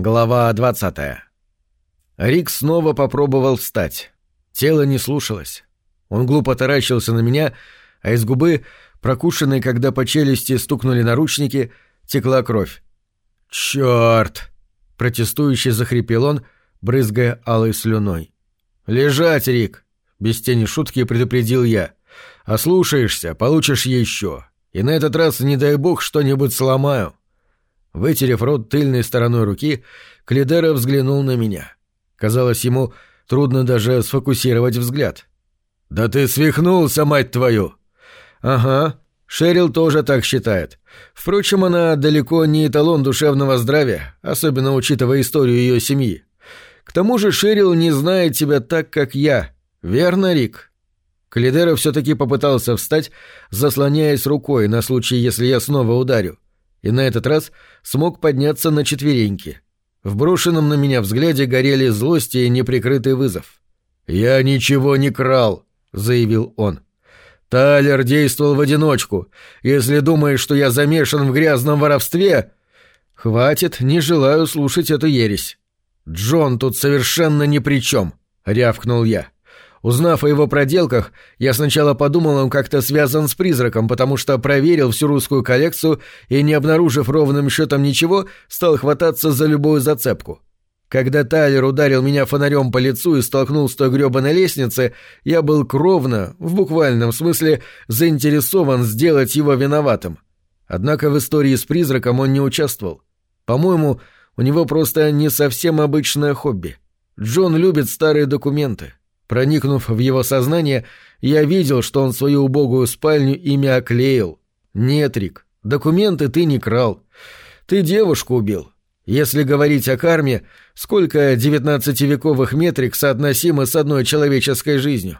Глава 20. Рик снова попробовал встать. Тело не слушалось. Он глупо таращился на меня, а из губы, прокушенной, когда по челюсти стукнули наручники, текла кровь. «Чёрт!» — протестующе захрипел он, брызгая алой слюной. «Лежать, Рик!» — без тени шутки предупредил я. «Ослушаешься, получишь еще. И на этот раз, не дай бог, что-нибудь сломаю». Вытерев рот тыльной стороной руки, Клидера взглянул на меня. Казалось, ему трудно даже сфокусировать взгляд. «Да ты свихнулся, мать твою!» «Ага, Шерил тоже так считает. Впрочем, она далеко не эталон душевного здравия, особенно учитывая историю ее семьи. К тому же Шерил не знает тебя так, как я. Верно, Рик?» Калидера все-таки попытался встать, заслоняясь рукой на случай, если я снова ударю и на этот раз смог подняться на четвереньки. В брошенном на меня взгляде горели злость и неприкрытый вызов. «Я ничего не крал», — заявил он. «Тайлер действовал в одиночку. Если думаешь, что я замешан в грязном воровстве...» «Хватит, не желаю слушать эту ересь». «Джон тут совершенно ни при чем», — рявкнул я. Узнав о его проделках, я сначала подумал, он как-то связан с призраком, потому что проверил всю русскую коллекцию и, не обнаружив ровным счетом ничего, стал хвататься за любую зацепку. Когда Тайлер ударил меня фонарем по лицу и столкнул с той гребаной лестницы, я был кровно, в буквальном смысле, заинтересован сделать его виноватым. Однако в истории с призраком он не участвовал. По-моему, у него просто не совсем обычное хобби. Джон любит старые документы. Проникнув в его сознание, я видел, что он свою убогую спальню ими оклеил. Нет, Рик, документы ты не крал. Ты девушку убил. Если говорить о карме, сколько девятнадцативековых метрик соотносимы с одной человеческой жизнью?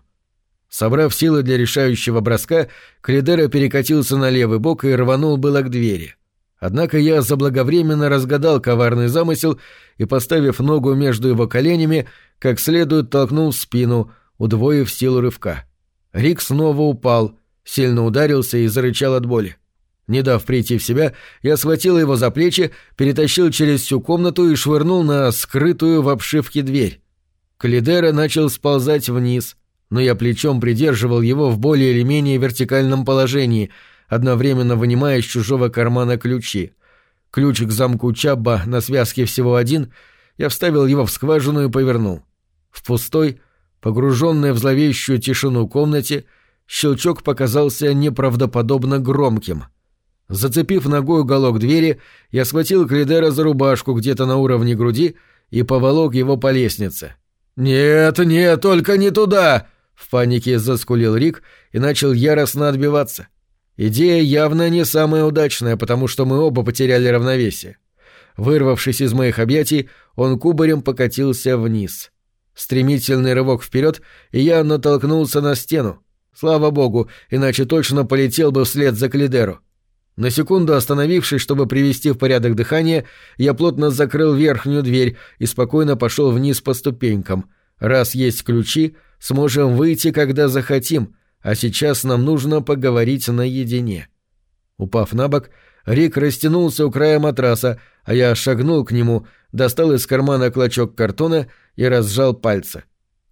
Собрав силы для решающего броска, Кридера перекатился на левый бок и рванул было к двери. Однако я заблаговременно разгадал коварный замысел и, поставив ногу между его коленями, как следует толкнул в спину, удвоив силу рывка. Рик снова упал, сильно ударился и зарычал от боли. Не дав прийти в себя, я схватил его за плечи, перетащил через всю комнату и швырнул на скрытую в обшивке дверь. Калидера начал сползать вниз, но я плечом придерживал его в более или менее вертикальном положении — одновременно вынимая из чужого кармана ключи. Ключ к замку Чабба на связке всего один, я вставил его в скважину и повернул. В пустой, погруженной в зловещую тишину комнате, щелчок показался неправдоподобно громким. Зацепив ногой уголок двери, я схватил Клидера за рубашку где-то на уровне груди и поволок его по лестнице. «Нет, нет, только не туда!» — в панике заскулил Рик и начал яростно отбиваться. Идея явно не самая удачная, потому что мы оба потеряли равновесие. Вырвавшись из моих объятий, он кубарем покатился вниз. Стремительный рывок вперед, и я натолкнулся на стену. Слава богу, иначе точно полетел бы вслед за Клидеру. На секунду остановившись, чтобы привести в порядок дыхание, я плотно закрыл верхнюю дверь и спокойно пошел вниз по ступенькам. Раз есть ключи, сможем выйти, когда захотим, а сейчас нам нужно поговорить наедине. Упав на бок, Рик растянулся у края матраса, а я шагнул к нему, достал из кармана клочок картона и разжал пальцы.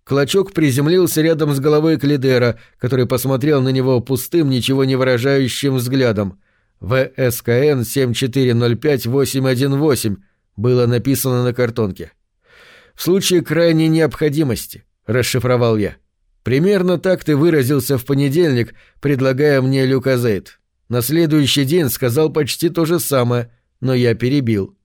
Клочок приземлился рядом с головой Клидера, который посмотрел на него пустым, ничего не выражающим взглядом. «ВСКН 7405818» было написано на картонке. «В случае крайней необходимости», — расшифровал я. Примерно так ты выразился в понедельник, предлагая мне люказейт. На следующий день сказал почти то же самое, но я перебил.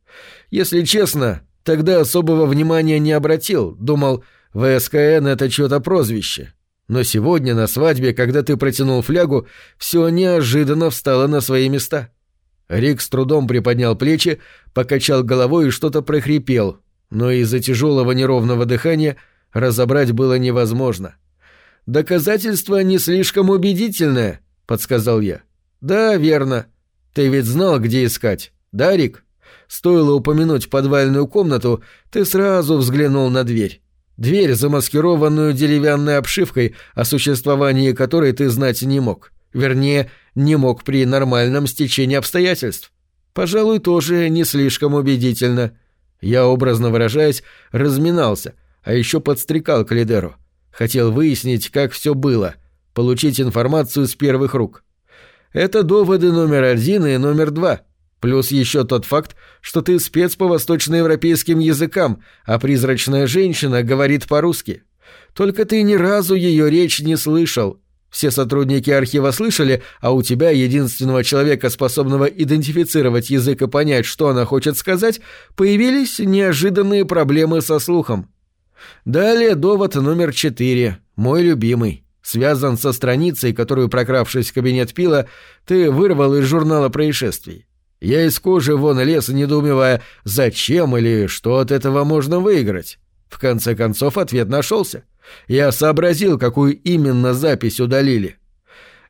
Если честно, тогда особого внимания не обратил, думал, ВСКН — это что-то прозвище. Но сегодня на свадьбе, когда ты протянул флягу, все неожиданно встало на свои места. Рик с трудом приподнял плечи, покачал головой и что-то прохрипел, но из-за тяжелого неровного дыхания разобрать было невозможно. Доказательство не слишком убедительное, подсказал я. Да, верно. Ты ведь знал, где искать, да, Рик? Стоило упомянуть подвальную комнату, ты сразу взглянул на дверь. Дверь, замаскированную деревянной обшивкой, о существовании которой ты знать не мог. Вернее, не мог при нормальном стечении обстоятельств. Пожалуй, тоже не слишком убедительно. Я, образно выражаясь, разминался, а еще подстрекал Калидеру. Хотел выяснить, как все было, получить информацию с первых рук. Это доводы номер один и номер два. Плюс еще тот факт, что ты спец по восточноевропейским языкам, а призрачная женщина говорит по-русски. Только ты ни разу ее речь не слышал. Все сотрудники архива слышали, а у тебя, единственного человека, способного идентифицировать язык и понять, что она хочет сказать, появились неожиданные проблемы со слухом. Далее довод номер четыре, мой любимый. Связан со страницей, которую, прокравшись в кабинет Пила, ты вырвал из журнала происшествий. Я из кожи вон лез, недоумевая, зачем или что от этого можно выиграть. В конце концов, ответ нашелся. Я сообразил, какую именно запись удалили.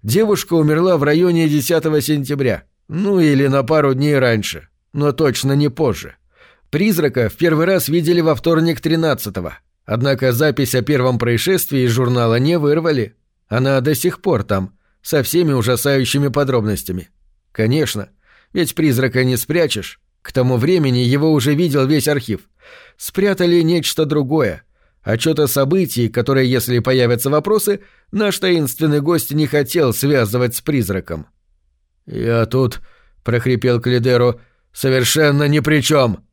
Девушка умерла в районе 10 сентября. Ну или на пару дней раньше. Но точно не позже. Призрака в первый раз видели во вторник 13-го. Однако запись о первом происшествии из журнала не вырвали. Она до сих пор там, со всеми ужасающими подробностями. Конечно, ведь призрака не спрячешь. К тому времени его уже видел весь архив. Спрятали нечто другое. Отчет о событии, которое, если появятся вопросы, наш таинственный гость не хотел связывать с призраком. «Я тут», — прохрипел Клидеро, — «совершенно ни при чем».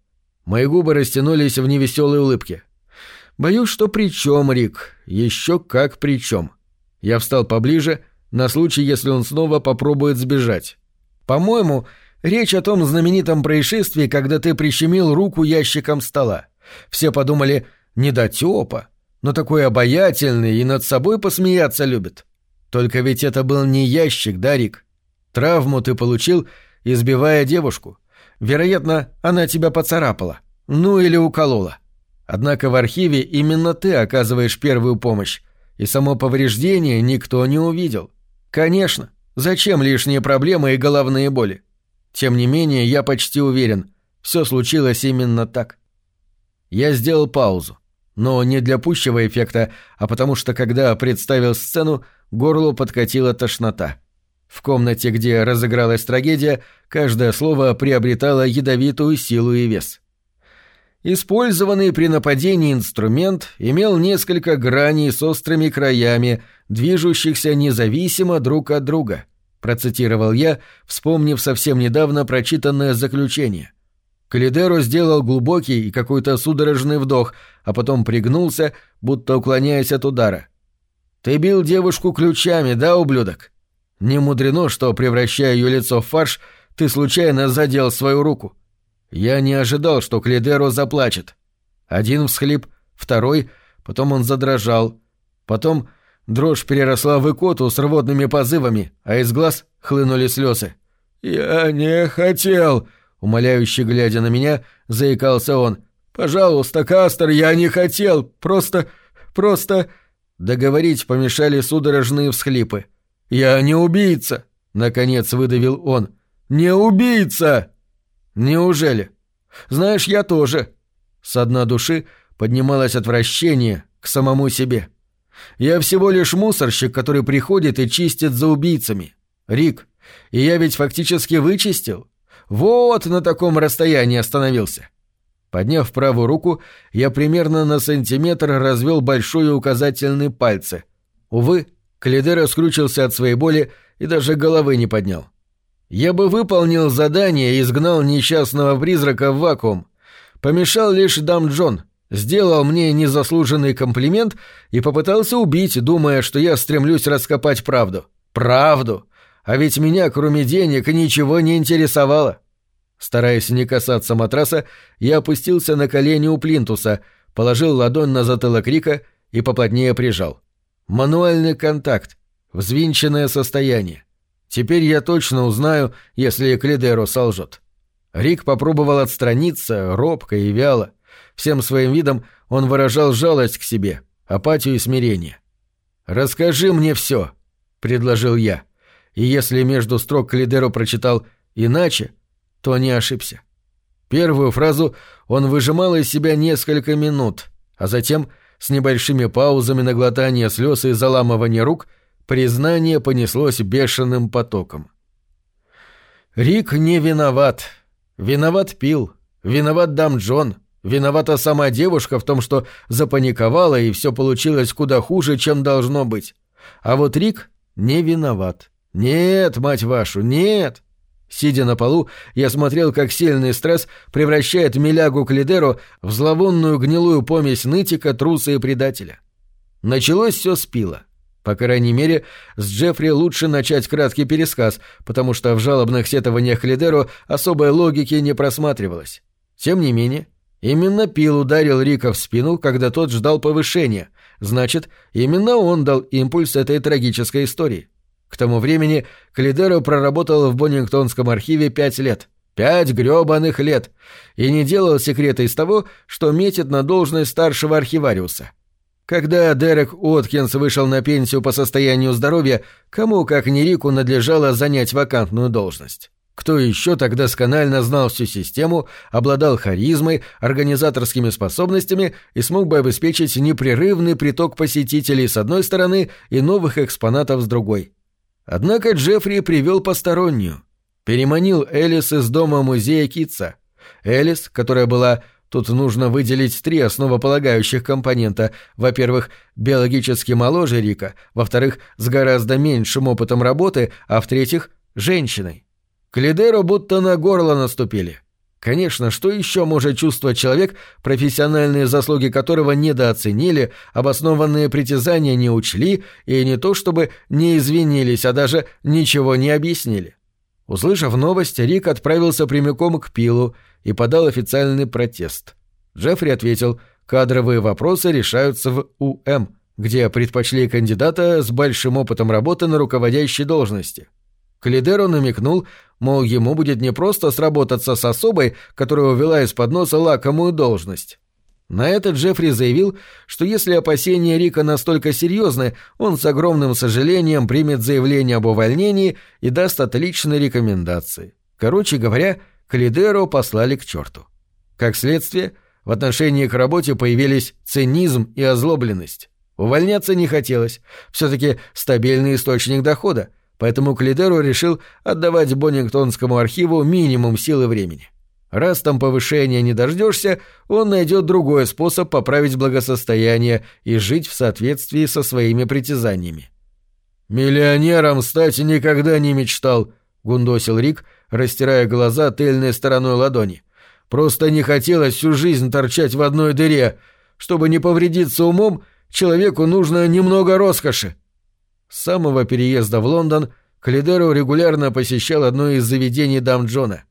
Мои губы растянулись в невеселой улыбке. «Боюсь, что при чем, Рик. Еще как при чем». Я встал поближе, на случай, если он снова попробует сбежать. «По-моему, речь о том знаменитом происшествии, когда ты прищемил руку ящиком стола. Все подумали «недотёпа», но такой обаятельный и над собой посмеяться любит. Только ведь это был не ящик, да, Рик? Травму ты получил, избивая девушку. Вероятно, она тебя поцарапала. Ну или уколола. Однако в архиве именно ты оказываешь первую помощь, и само повреждение никто не увидел. Конечно, зачем лишние проблемы и головные боли? Тем не менее, я почти уверен, все случилось именно так. Я сделал паузу, но не для пущего эффекта, а потому что, когда представил сцену, горло подкатила тошнота. В комнате, где разыгралась трагедия, каждое слово приобретало ядовитую силу и вес. Использованный при нападении инструмент имел несколько граней с острыми краями, движущихся независимо друг от друга, процитировал я, вспомнив совсем недавно прочитанное заключение. Калидеро сделал глубокий и какой-то судорожный вдох, а потом пригнулся, будто уклоняясь от удара. «Ты бил девушку ключами, да, ублюдок?» Не мудрено, что, превращая ее лицо в фарш, ты случайно задел свою руку. Я не ожидал, что Клидеро заплачет. Один всхлип, второй, потом он задрожал. Потом дрожь переросла в икоту с рвотными позывами, а из глаз хлынули слезы. «Я не хотел!» — умоляюще глядя на меня, заикался он. «Пожалуйста, Кастер, я не хотел! Просто... просто...» Договорить помешали судорожные всхлипы. «Я не убийца!» — наконец выдавил он. «Не убийца!» «Неужели?» «Знаешь, я тоже». С дна души поднималось отвращение к самому себе. «Я всего лишь мусорщик, который приходит и чистит за убийцами. Рик, и я ведь фактически вычистил. Вот на таком расстоянии остановился». Подняв правую руку, я примерно на сантиметр развел большой и указательный пальцы. Увы, Калидера скручился от своей боли и даже головы не поднял. Я бы выполнил задание и изгнал несчастного призрака в вакуум. Помешал лишь Дам Джон, сделал мне незаслуженный комплимент и попытался убить, думая, что я стремлюсь раскопать правду. Правду! А ведь меня, кроме денег, ничего не интересовало. Стараясь не касаться матраса, я опустился на колени у плинтуса, положил ладонь на затылок Рика и поплотнее прижал. Мануальный контакт, взвинченное состояние. Теперь я точно узнаю, если Клидеро солжет. Рик попробовал отстраниться, робко и вяло. Всем своим видом он выражал жалость к себе, апатию и смирение. «Расскажи мне все», — предложил я. И если между строк Клидеро прочитал «иначе», то не ошибся. Первую фразу он выжимал из себя несколько минут, а затем, с небольшими паузами на глотание слез и заламывание рук, Признание понеслось бешеным потоком. Рик не виноват. Виноват Пил. Виноват Дам Джон. Виновата сама девушка в том, что запаниковала, и все получилось куда хуже, чем должно быть. А вот Рик не виноват. Нет, мать вашу, нет. Сидя на полу, я смотрел, как сильный стресс превращает Милягу Клидеру в зловонную гнилую помесь нытика, труса и предателя. Началось все с пила. По крайней мере, с Джеффри лучше начать краткий пересказ, потому что в жалобных сетованиях Клидеру особой логики не просматривалось. Тем не менее, именно Пил ударил Рика в спину, когда тот ждал повышения. Значит, именно он дал импульс этой трагической истории. К тому времени Клидеро проработал в Боннингтонском архиве пять лет. Пять грёбаных лет. И не делал секрета из того, что метит на должность старшего архивариуса. Когда Дерек Уоткинс вышел на пенсию по состоянию здоровья, кому, как ни Рику, надлежало занять вакантную должность? Кто еще тогда досконально знал всю систему, обладал харизмой, организаторскими способностями и смог бы обеспечить непрерывный приток посетителей с одной стороны и новых экспонатов с другой? Однако Джеффри привел постороннюю. Переманил Элис из дома музея Китса. Элис, которая была Тут нужно выделить три основополагающих компонента. Во-первых, биологически моложе Рика, во-вторых, с гораздо меньшим опытом работы, а в-третьих, женщиной. К лидеру будто на горло наступили. Конечно, что еще может чувствовать человек, профессиональные заслуги которого недооценили, обоснованные притязания не учли и не то чтобы не извинились, а даже ничего не объяснили? Услышав новость, Рик отправился прямиком к Пилу и подал официальный протест. Джеффри ответил, кадровые вопросы решаются в УМ, где предпочли кандидата с большим опытом работы на руководящей должности. Калидеро намекнул, мол, ему будет не просто сработаться с особой, которая увела из-под носа лакомую должность. На это Джеффри заявил, что если опасения Рика настолько серьезны, он с огромным сожалением примет заявление об увольнении и даст отличные рекомендации. Короче говоря, Калидеро послали к черту. Как следствие, в отношении к работе появились цинизм и озлобленность. Увольняться не хотелось, все-таки стабильный источник дохода, поэтому Калидеро решил отдавать Боннингтонскому архиву минимум сил и времени. Раз там повышения не дождешься, он найдет другой способ поправить благосостояние и жить в соответствии со своими притязаниями. «Миллионером стать никогда не мечтал», — гундосил Рик, — растирая глаза тыльной стороной ладони. «Просто не хотелось всю жизнь торчать в одной дыре. Чтобы не повредиться умом, человеку нужно немного роскоши». С самого переезда в Лондон Калидеро регулярно посещал одно из заведений дам Джона.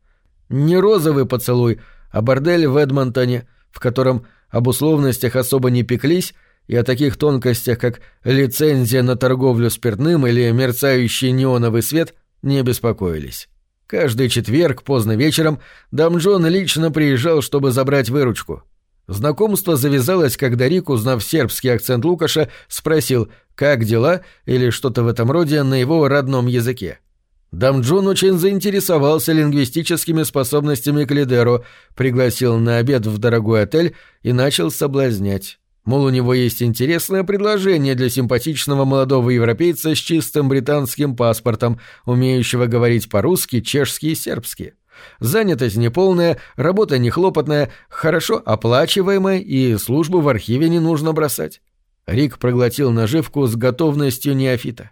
Не розовый поцелуй, а бордель в Эдмонтоне, в котором об условностях особо не пеклись и о таких тонкостях, как лицензия на торговлю спиртным или мерцающий неоновый свет, не беспокоились. Каждый четверг поздно вечером дам Джон лично приезжал, чтобы забрать выручку. Знакомство завязалось, когда Рик, узнав сербский акцент Лукаша, спросил «как дела?» или что-то в этом роде на его родном языке. Дам Джон очень заинтересовался лингвистическими способностями Клидеро, пригласил на обед в дорогой отель и начал соблазнять. Мол, у него есть интересное предложение для симпатичного молодого европейца с чистым британским паспортом, умеющего говорить по-русски, чешски и сербски. Занятость неполная, работа нехлопотная, хорошо оплачиваемая и службу в архиве не нужно бросать. Рик проглотил наживку с готовностью неофита.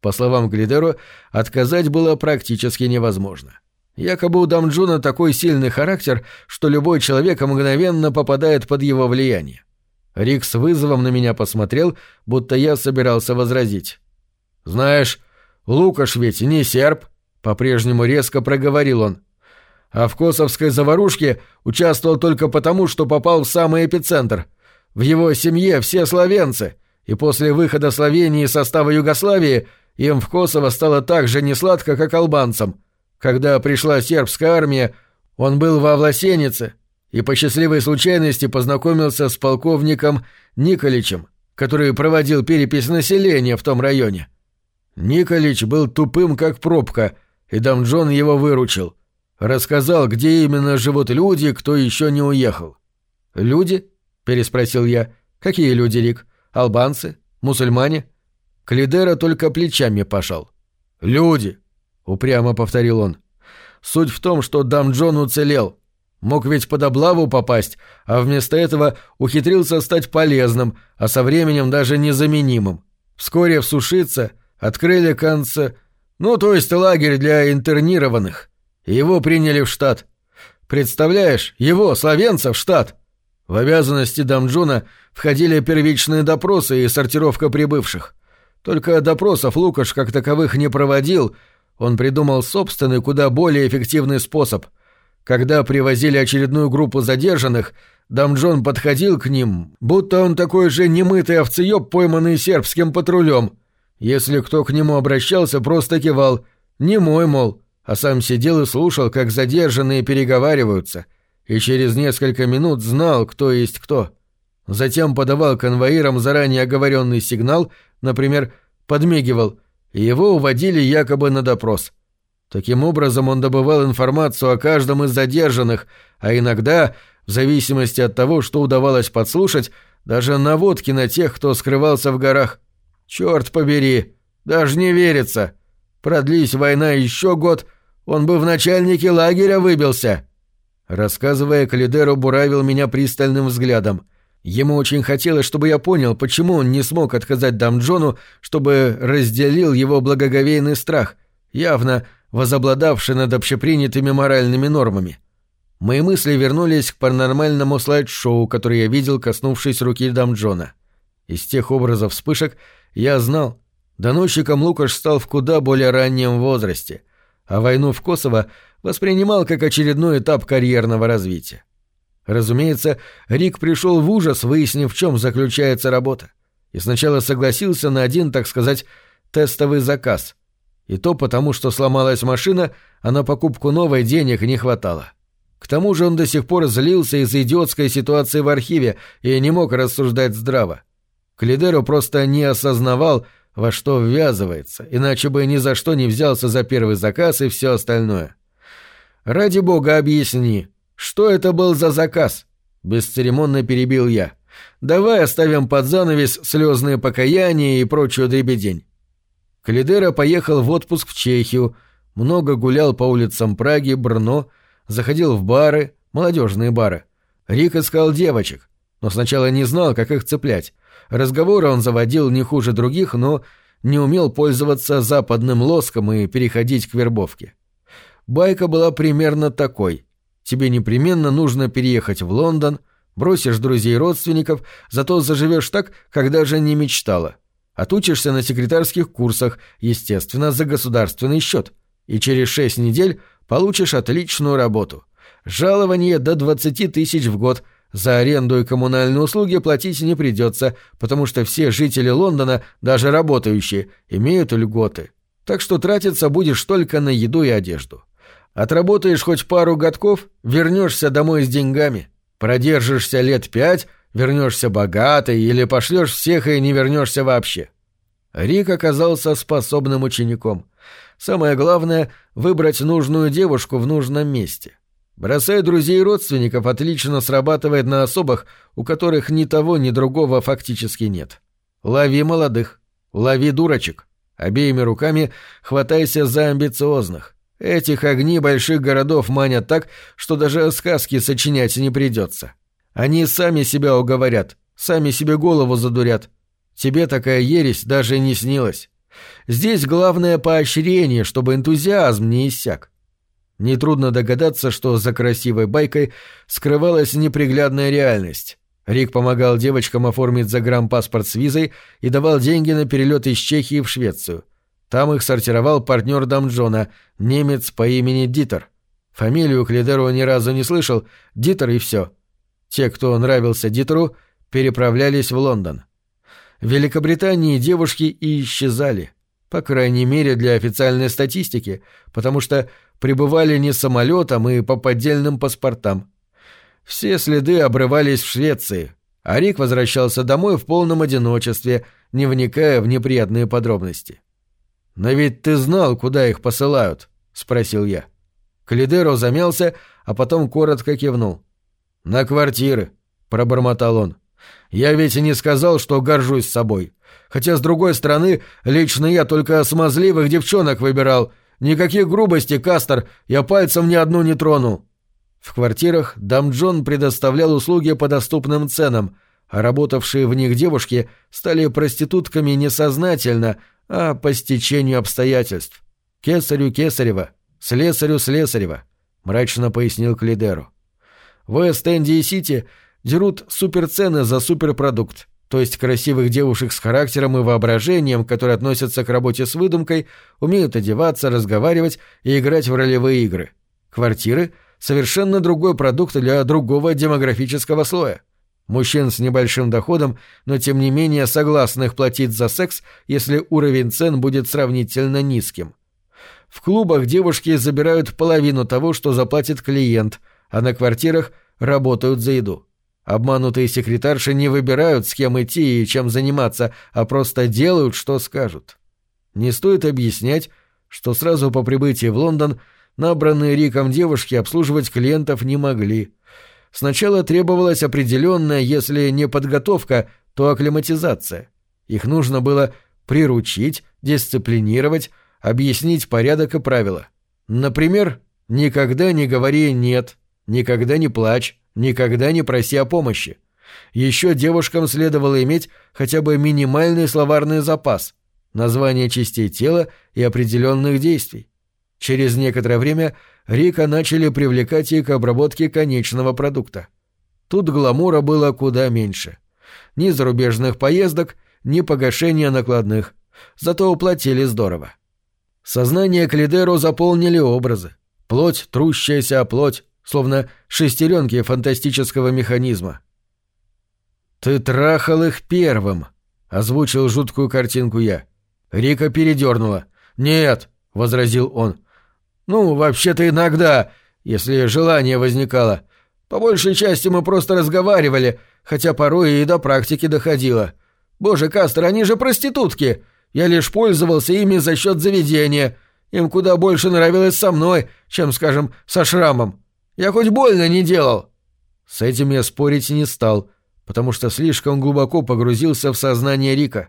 По словам Глидеро, отказать было практически невозможно. Якобы у Дамджуна такой сильный характер, что любой человек мгновенно попадает под его влияние. Рик с вызовом на меня посмотрел, будто я собирался возразить. «Знаешь, Лукаш ведь не серб», — по-прежнему резко проговорил он. «А в Косовской заварушке участвовал только потому, что попал в самый эпицентр. В его семье все словенцы, и после выхода Словении из состава Югославии им в Косово стало так же несладко, как албанцам. Когда пришла сербская армия, он был во Власенице, и по счастливой случайности познакомился с полковником Николичем, который проводил перепись населения в том районе. Николич был тупым, как пробка, и Дамджон его выручил. Рассказал, где именно живут люди, кто еще не уехал. «Люди?» — переспросил я. «Какие люди, Рик? Албанцы? Мусульмане?» Клидера только плечами пошел. «Люди!» — упрямо повторил он. «Суть в том, что Дамджон уцелел. Мог ведь под облаву попасть, а вместо этого ухитрился стать полезным, а со временем даже незаменимым. Вскоре всушиться, открыли конце... Ну, то есть лагерь для интернированных. Его приняли в штат. Представляешь, его, словенца, в штат. В обязанности Дамджуна входили первичные допросы и сортировка прибывших. Только допросов Лукаш как таковых не проводил, он придумал собственный, куда более эффективный способ — когда привозили очередную группу задержанных, Дамджон подходил к ним, будто он такой же немытый овцеёб, пойманный сербским патрулем. Если кто к нему обращался, просто кивал «Не мой, мол», а сам сидел и слушал, как задержанные переговариваются, и через несколько минут знал, кто есть кто. Затем подавал конвоирам заранее оговоренный сигнал, например, подмигивал, и его уводили якобы на допрос — Таким образом он добывал информацию о каждом из задержанных, а иногда, в зависимости от того, что удавалось подслушать, даже наводки на тех, кто скрывался в горах. Черт побери, даже не верится. Продлись война еще год, он бы в начальнике лагеря выбился. Рассказывая, Калидеру буравил меня пристальным взглядом. Ему очень хотелось, чтобы я понял, почему он не смог отказать Дамджону, чтобы разделил его благоговейный страх. Явно возобладавший над общепринятыми моральными нормами. Мои мысли вернулись к паранормальному слайд-шоу, который я видел, коснувшись руки Дамджона. Из тех образов вспышек я знал, доносчиком Лукаш стал в куда более раннем возрасте, а войну в Косово воспринимал как очередной этап карьерного развития. Разумеется, Рик пришел в ужас, выяснив, в чем заключается работа, и сначала согласился на один, так сказать, тестовый заказ — и то потому, что сломалась машина, а на покупку новой денег не хватало. К тому же он до сих пор злился из-за идиотской ситуации в архиве и не мог рассуждать здраво. Клидеру просто не осознавал, во что ввязывается, иначе бы ни за что не взялся за первый заказ и все остальное. «Ради бога объясни, что это был за заказ?» — бесцеремонно перебил я. «Давай оставим под занавес слезные покаяния и прочую дребедень. Калидера поехал в отпуск в Чехию, много гулял по улицам Праги, Брно, заходил в бары, молодежные бары. Рик искал девочек, но сначала не знал, как их цеплять. Разговоры он заводил не хуже других, но не умел пользоваться западным лоском и переходить к вербовке. Байка была примерно такой. Тебе непременно нужно переехать в Лондон, бросишь друзей и родственников, зато заживешь так, как даже не мечтала. Отучишься на секретарских курсах, естественно, за государственный счет. И через шесть недель получишь отличную работу. Жалование до 20 тысяч в год. За аренду и коммунальные услуги платить не придется, потому что все жители Лондона, даже работающие, имеют льготы. Так что тратиться будешь только на еду и одежду. Отработаешь хоть пару годков, вернешься домой с деньгами. Продержишься лет пять — вернешься богатый или пошлешь всех и не вернешься вообще. Рик оказался способным учеником. Самое главное — выбрать нужную девушку в нужном месте. Бросая друзей и родственников отлично срабатывает на особых, у которых ни того, ни другого фактически нет. Лови молодых, лови дурочек. Обеими руками хватайся за амбициозных. Этих огни больших городов манят так, что даже сказки сочинять не придется. Они сами себя уговорят, сами себе голову задурят. Тебе такая ересь даже не снилась. Здесь главное поощрение, чтобы энтузиазм не иссяк. Нетрудно догадаться, что за красивой байкой скрывалась неприглядная реальность. Рик помогал девочкам оформить загранпаспорт с визой и давал деньги на перелет из Чехии в Швецию. Там их сортировал партнер Дамджона, немец по имени Дитер. Фамилию Клидеру ни разу не слышал, Дитер и все. Те, кто нравился Дитеру, переправлялись в Лондон. В Великобритании девушки и исчезали, по крайней мере для официальной статистики, потому что прибывали не самолетом и по поддельным паспортам. Все следы обрывались в Швеции, а Рик возвращался домой в полном одиночестве, не вникая в неприятные подробности. «Но ведь ты знал, куда их посылают?» — спросил я. Калидеро замялся, а потом коротко кивнул. «На квартиры», — пробормотал он. «Я ведь и не сказал, что горжусь собой. Хотя, с другой стороны, лично я только смазливых девчонок выбирал. Никаких грубостей, Кастер, я пальцем ни одну не тронул». В квартирах Дамджон предоставлял услуги по доступным ценам, а работавшие в них девушки стали проститутками несознательно, а по стечению обстоятельств. «Кесарю Кесарева, слесарю Слесарева», — мрачно пояснил Клидеру. В Эст-Энди и Сити дерут суперцены за суперпродукт, то есть красивых девушек с характером и воображением, которые относятся к работе с выдумкой, умеют одеваться, разговаривать и играть в ролевые игры. Квартиры — совершенно другой продукт для другого демографического слоя. Мужчин с небольшим доходом, но тем не менее согласных платить за секс, если уровень цен будет сравнительно низким. В клубах девушки забирают половину того, что заплатит клиент, а на квартирах работают за еду. Обманутые секретарши не выбирают, с кем идти и чем заниматься, а просто делают, что скажут. Не стоит объяснять, что сразу по прибытии в Лондон набранные Риком девушки обслуживать клиентов не могли. Сначала требовалась определенная, если не подготовка, то акклиматизация. Их нужно было приручить, дисциплинировать, объяснить порядок и правила. Например, никогда не говори «нет», никогда не плачь, никогда не проси о помощи. Еще девушкам следовало иметь хотя бы минимальный словарный запас, название частей тела и определенных действий. Через некоторое время Рика начали привлекать и к обработке конечного продукта. Тут гламура было куда меньше. Ни зарубежных поездок, ни погашения накладных. Зато уплатили здорово. Сознание Клидеро заполнили образы. Плоть, трущаяся плоть, словно шестеренки фантастического механизма. «Ты трахал их первым», — озвучил жуткую картинку я. Рика передернула. «Нет», — возразил он. «Ну, вообще-то иногда, если желание возникало. По большей части мы просто разговаривали, хотя порой и до практики доходило. Боже, Кастер, они же проститутки! Я лишь пользовался ими за счет заведения. Им куда больше нравилось со мной, чем, скажем, со шрамом. Я хоть больно не делал». С этим я спорить не стал, потому что слишком глубоко погрузился в сознание Рика.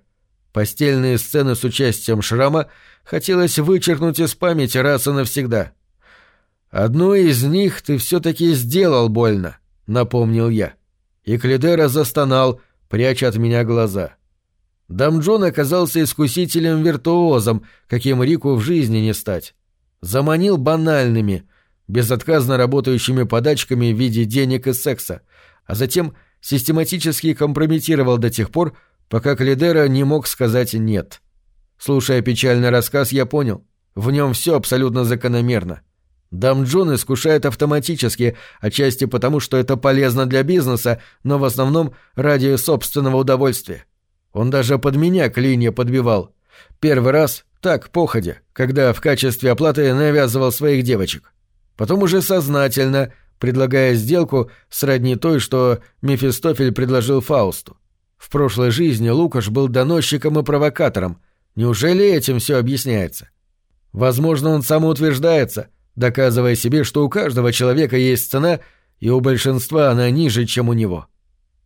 Постельные сцены с участием шрама хотелось вычеркнуть из памяти раз и навсегда. «Одну из них ты все-таки сделал больно», — напомнил я. И Клидера застонал, пряча от меня глаза. Дамджон оказался искусителем-виртуозом, каким Рику в жизни не стать. Заманил банальными, безотказно работающими подачками в виде денег и секса, а затем систематически компрометировал до тех пор, пока Клидера не мог сказать «нет». Слушая печальный рассказ, я понял. В нем все абсолютно закономерно. Дамджон искушает автоматически, отчасти потому, что это полезно для бизнеса, но в основном ради собственного удовольствия. Он даже под меня клинья подбивал. Первый раз так, походя, когда в качестве оплаты навязывал своих девочек. Потом уже сознательно, предлагая сделку сродни той, что Мефистофель предложил Фаусту. В прошлой жизни Лукаш был доносчиком и провокатором. Неужели этим все объясняется? Возможно, он самоутверждается, доказывая себе, что у каждого человека есть цена, и у большинства она ниже, чем у него.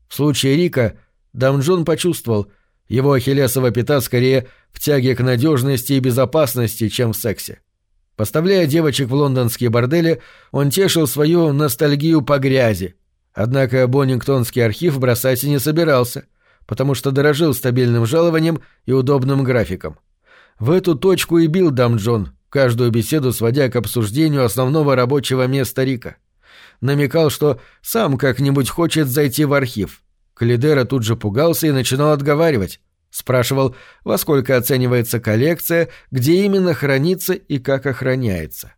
В случае Рика Дамджон почувствовал, его ахиллесова пята скорее в тяге к надежности и безопасности, чем в сексе. Поставляя девочек в лондонские бордели, он тешил свою ностальгию по грязи. Однако Боннингтонский архив бросать и не собирался, потому что дорожил стабильным жалованием и удобным графиком. В эту точку и бил Дамджон, каждую беседу сводя к обсуждению основного рабочего места Рика. Намекал, что сам как-нибудь хочет зайти в архив — Калидера тут же пугался и начинал отговаривать. Спрашивал, во сколько оценивается коллекция, где именно хранится и как охраняется.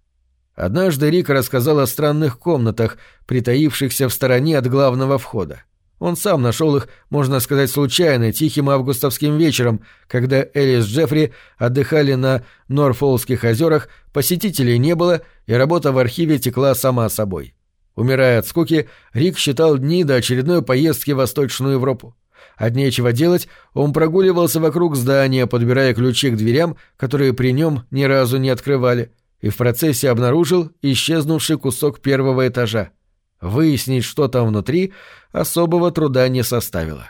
Однажды Рик рассказал о странных комнатах, притаившихся в стороне от главного входа. Он сам нашел их, можно сказать, случайно, тихим августовским вечером, когда Элис с Джеффри отдыхали на Норфолских озерах, посетителей не было, и работа в архиве текла сама собой. Умирая от скуки, Рик считал дни до очередной поездки в Восточную Европу. От нечего делать, он прогуливался вокруг здания, подбирая ключи к дверям, которые при нем ни разу не открывали, и в процессе обнаружил исчезнувший кусок первого этажа. Выяснить, что там внутри, особого труда не составило.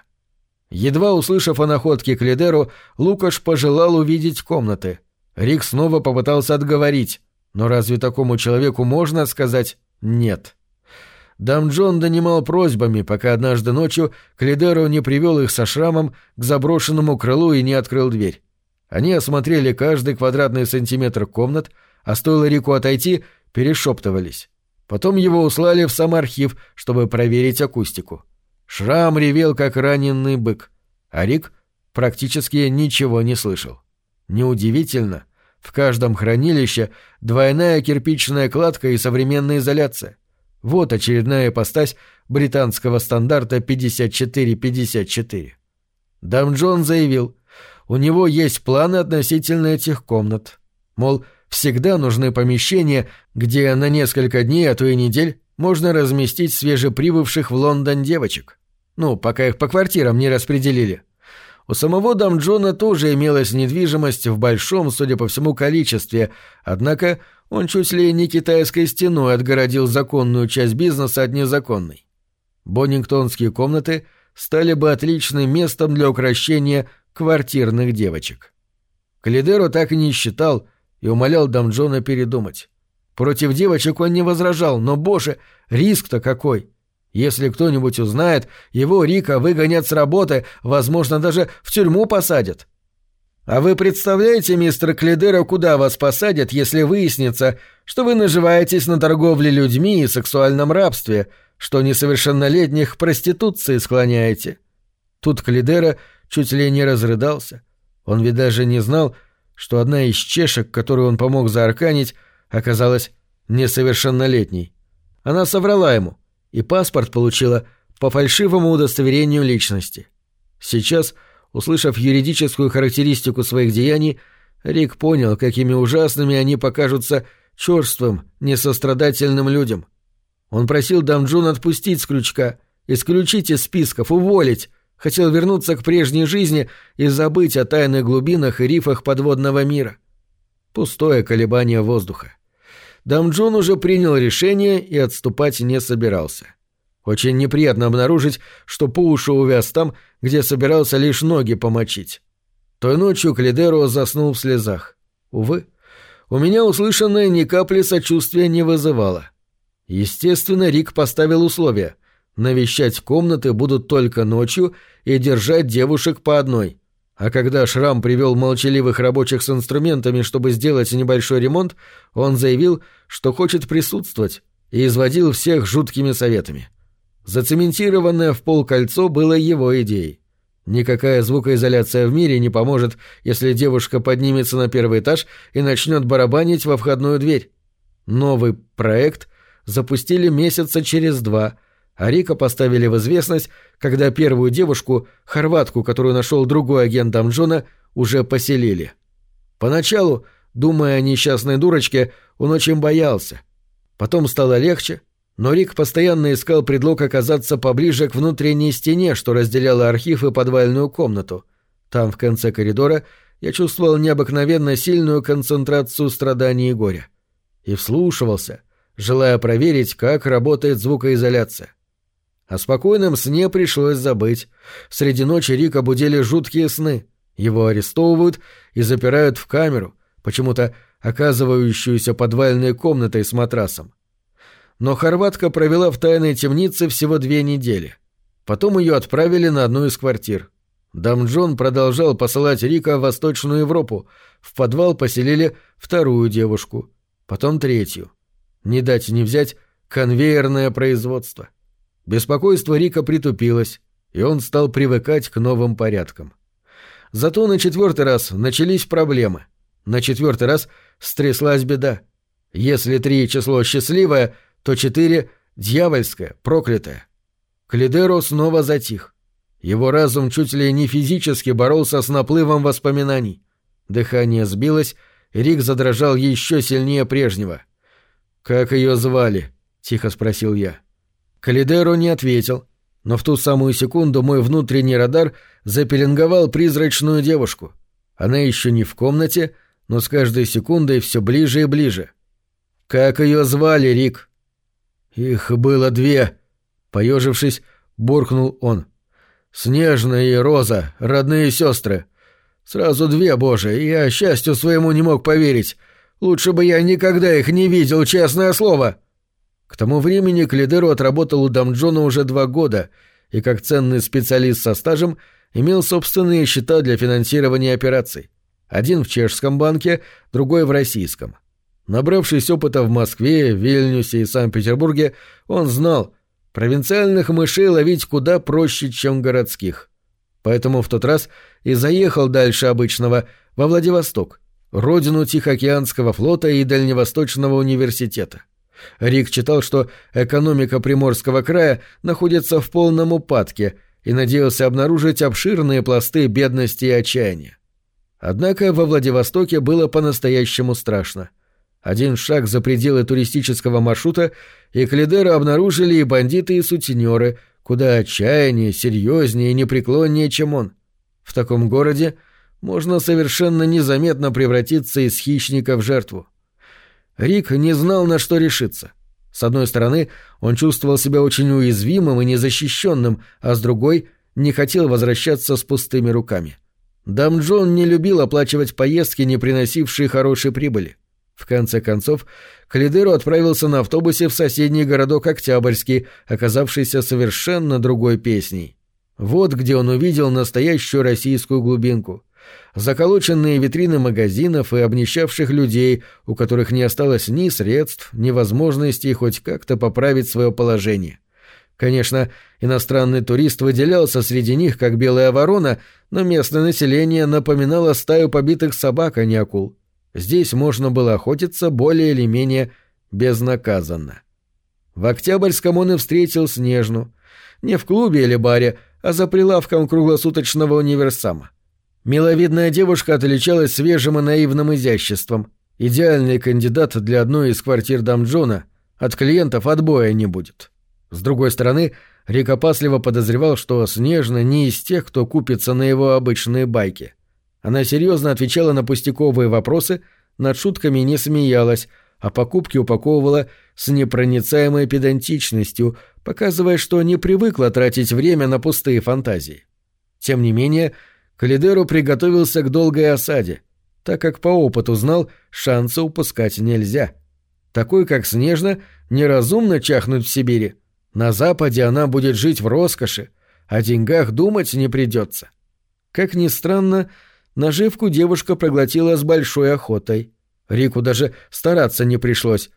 Едва услышав о находке Клидеру, Лукаш пожелал увидеть комнаты. Рик снова попытался отговорить, но разве такому человеку можно сказать «нет»? Дам Джон донимал просьбами, пока однажды ночью Клидеро не привел их со шрамом к заброшенному крылу и не открыл дверь. Они осмотрели каждый квадратный сантиметр комнат, а стоило Рику отойти, перешептывались. Потом его услали в сам архив, чтобы проверить акустику. Шрам ревел, как раненый бык, а Рик практически ничего не слышал. Неудивительно, в каждом хранилище двойная кирпичная кладка и современная изоляция. Вот очередная ипостась британского стандарта 5454. Дам Джон заявил, у него есть планы относительно этих комнат. Мол, всегда нужны помещения, где на несколько дней, а то и недель можно разместить свежеприбывших в Лондон девочек. Ну, пока их по квартирам не распределили. У самого дам Джона тоже имелась недвижимость в большом, судя по всему, количестве, однако он чуть ли не китайской стеной отгородил законную часть бизнеса от незаконной. Боннингтонские комнаты стали бы отличным местом для украшения квартирных девочек. Калидеро так и не считал и умолял дам Джона передумать. Против девочек он не возражал, но, боже, риск-то какой! Если кто-нибудь узнает, его Рика выгонят с работы, возможно, даже в тюрьму посадят. А вы представляете, мистер Клидера, куда вас посадят, если выяснится, что вы наживаетесь на торговле людьми и сексуальном рабстве, что несовершеннолетних проституции склоняете? Тут Клидера чуть ли не разрыдался. Он ведь даже не знал, что одна из чешек, которую он помог заарканить, оказалась несовершеннолетней. Она соврала ему, и паспорт получила по фальшивому удостоверению личности. Сейчас — Услышав юридическую характеристику своих деяний, Рик понял, какими ужасными они покажутся черствым, несострадательным людям. Он просил Дамджун отпустить с крючка, исключить из списков, уволить, хотел вернуться к прежней жизни и забыть о тайных глубинах и рифах подводного мира. Пустое колебание воздуха. Дамджун уже принял решение и отступать не собирался. Очень неприятно обнаружить, что по уши увяз там, где собирался лишь ноги помочить. Той ночью Клидеро заснул в слезах. Увы, у меня услышанное ни капли сочувствия не вызывало. Естественно, Рик поставил условия. Навещать комнаты будут только ночью и держать девушек по одной. А когда Шрам привел молчаливых рабочих с инструментами, чтобы сделать небольшой ремонт, он заявил, что хочет присутствовать, и изводил всех жуткими советами. — Зацементированное в пол кольцо было его идеей. Никакая звукоизоляция в мире не поможет, если девушка поднимется на первый этаж и начнет барабанить во входную дверь. Новый проект запустили месяца через два, а Рика поставили в известность, когда первую девушку, хорватку, которую нашел другой агент Дамджона, уже поселили. Поначалу, думая о несчастной дурочке, он очень боялся. Потом стало легче, но Рик постоянно искал предлог оказаться поближе к внутренней стене, что разделяла архив и подвальную комнату. Там, в конце коридора, я чувствовал необыкновенно сильную концентрацию страданий и горя. И вслушивался, желая проверить, как работает звукоизоляция. О спокойном сне пришлось забыть. Среди ночи Рика будили жуткие сны. Его арестовывают и запирают в камеру, почему-то оказывающуюся подвальной комнатой с матрасом но хорватка провела в тайной темнице всего две недели. Потом ее отправили на одну из квартир. Дам Джон продолжал посылать Рика в Восточную Европу. В подвал поселили вторую девушку, потом третью. Не дать не взять конвейерное производство. Беспокойство Рика притупилось, и он стал привыкать к новым порядкам. Зато на четвертый раз начались проблемы. На четвертый раз стряслась беда. Если три число счастливое — то четыре — дьявольское, проклятое. Клидеро снова затих. Его разум чуть ли не физически боролся с наплывом воспоминаний. Дыхание сбилось, Рик задрожал еще сильнее прежнего. «Как ее звали?» — тихо спросил я. Калидеро не ответил, но в ту самую секунду мой внутренний радар запеленговал призрачную девушку. Она еще не в комнате, но с каждой секундой все ближе и ближе. «Как ее звали, Рик?» «Их было две», — поежившись, буркнул он. «Снежная и Роза, родные сестры. Сразу две, боже, я счастью своему не мог поверить. Лучше бы я никогда их не видел, честное слово». К тому времени Клидеру отработал у Дамджона уже два года и, как ценный специалист со стажем, имел собственные счета для финансирования операций. Один в чешском банке, другой в российском. Набравшись опыта в Москве, Вильнюсе и Санкт-Петербурге, он знал, провинциальных мышей ловить куда проще, чем городских. Поэтому в тот раз и заехал дальше обычного, во Владивосток, родину Тихоокеанского флота и Дальневосточного университета. Рик читал, что экономика Приморского края находится в полном упадке и надеялся обнаружить обширные пласты бедности и отчаяния. Однако во Владивостоке было по-настоящему страшно. Один шаг за пределы туристического маршрута, и Клидера обнаружили и бандиты, и сутенеры, куда отчаяннее, серьезнее и непреклоннее, чем он. В таком городе можно совершенно незаметно превратиться из хищника в жертву. Рик не знал, на что решиться. С одной стороны, он чувствовал себя очень уязвимым и незащищенным, а с другой — не хотел возвращаться с пустыми руками. Дам Джон не любил оплачивать поездки, не приносившие хорошей прибыли. В конце концов, Калидеру отправился на автобусе в соседний городок Октябрьский, оказавшийся совершенно другой песней. Вот где он увидел настоящую российскую глубинку. Заколоченные витрины магазинов и обнищавших людей, у которых не осталось ни средств, ни возможностей хоть как-то поправить свое положение. Конечно, иностранный турист выделялся среди них, как белая ворона, но местное население напоминало стаю побитых собак, а не акул. Здесь можно было охотиться более или менее безнаказанно. В Октябрьском он и встретил Снежну. Не в клубе или баре, а за прилавком круглосуточного универсама. Миловидная девушка отличалась свежим и наивным изяществом. Идеальный кандидат для одной из квартир Дамджона. От клиентов отбоя не будет. С другой стороны, Рик опасливо подозревал, что Снежна не из тех, кто купится на его обычные байки. Она серьезно отвечала на пустяковые вопросы, над шутками не смеялась, а покупки упаковывала с непроницаемой педантичностью, показывая, что не привыкла тратить время на пустые фантазии. Тем не менее, Калидеру приготовился к долгой осаде, так как по опыту знал, шанса упускать нельзя. Такой, как Снежна, неразумно чахнуть в Сибири. На Западе она будет жить в роскоши, о деньгах думать не придется. Как ни странно, наживку девушка проглотила с большой охотой. Рику даже стараться не пришлось.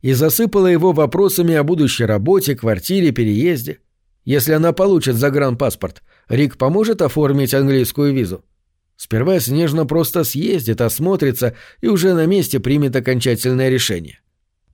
И засыпала его вопросами о будущей работе, квартире, переезде. Если она получит загранпаспорт, Рик поможет оформить английскую визу? Сперва Снежно просто съездит, осмотрится и уже на месте примет окончательное решение.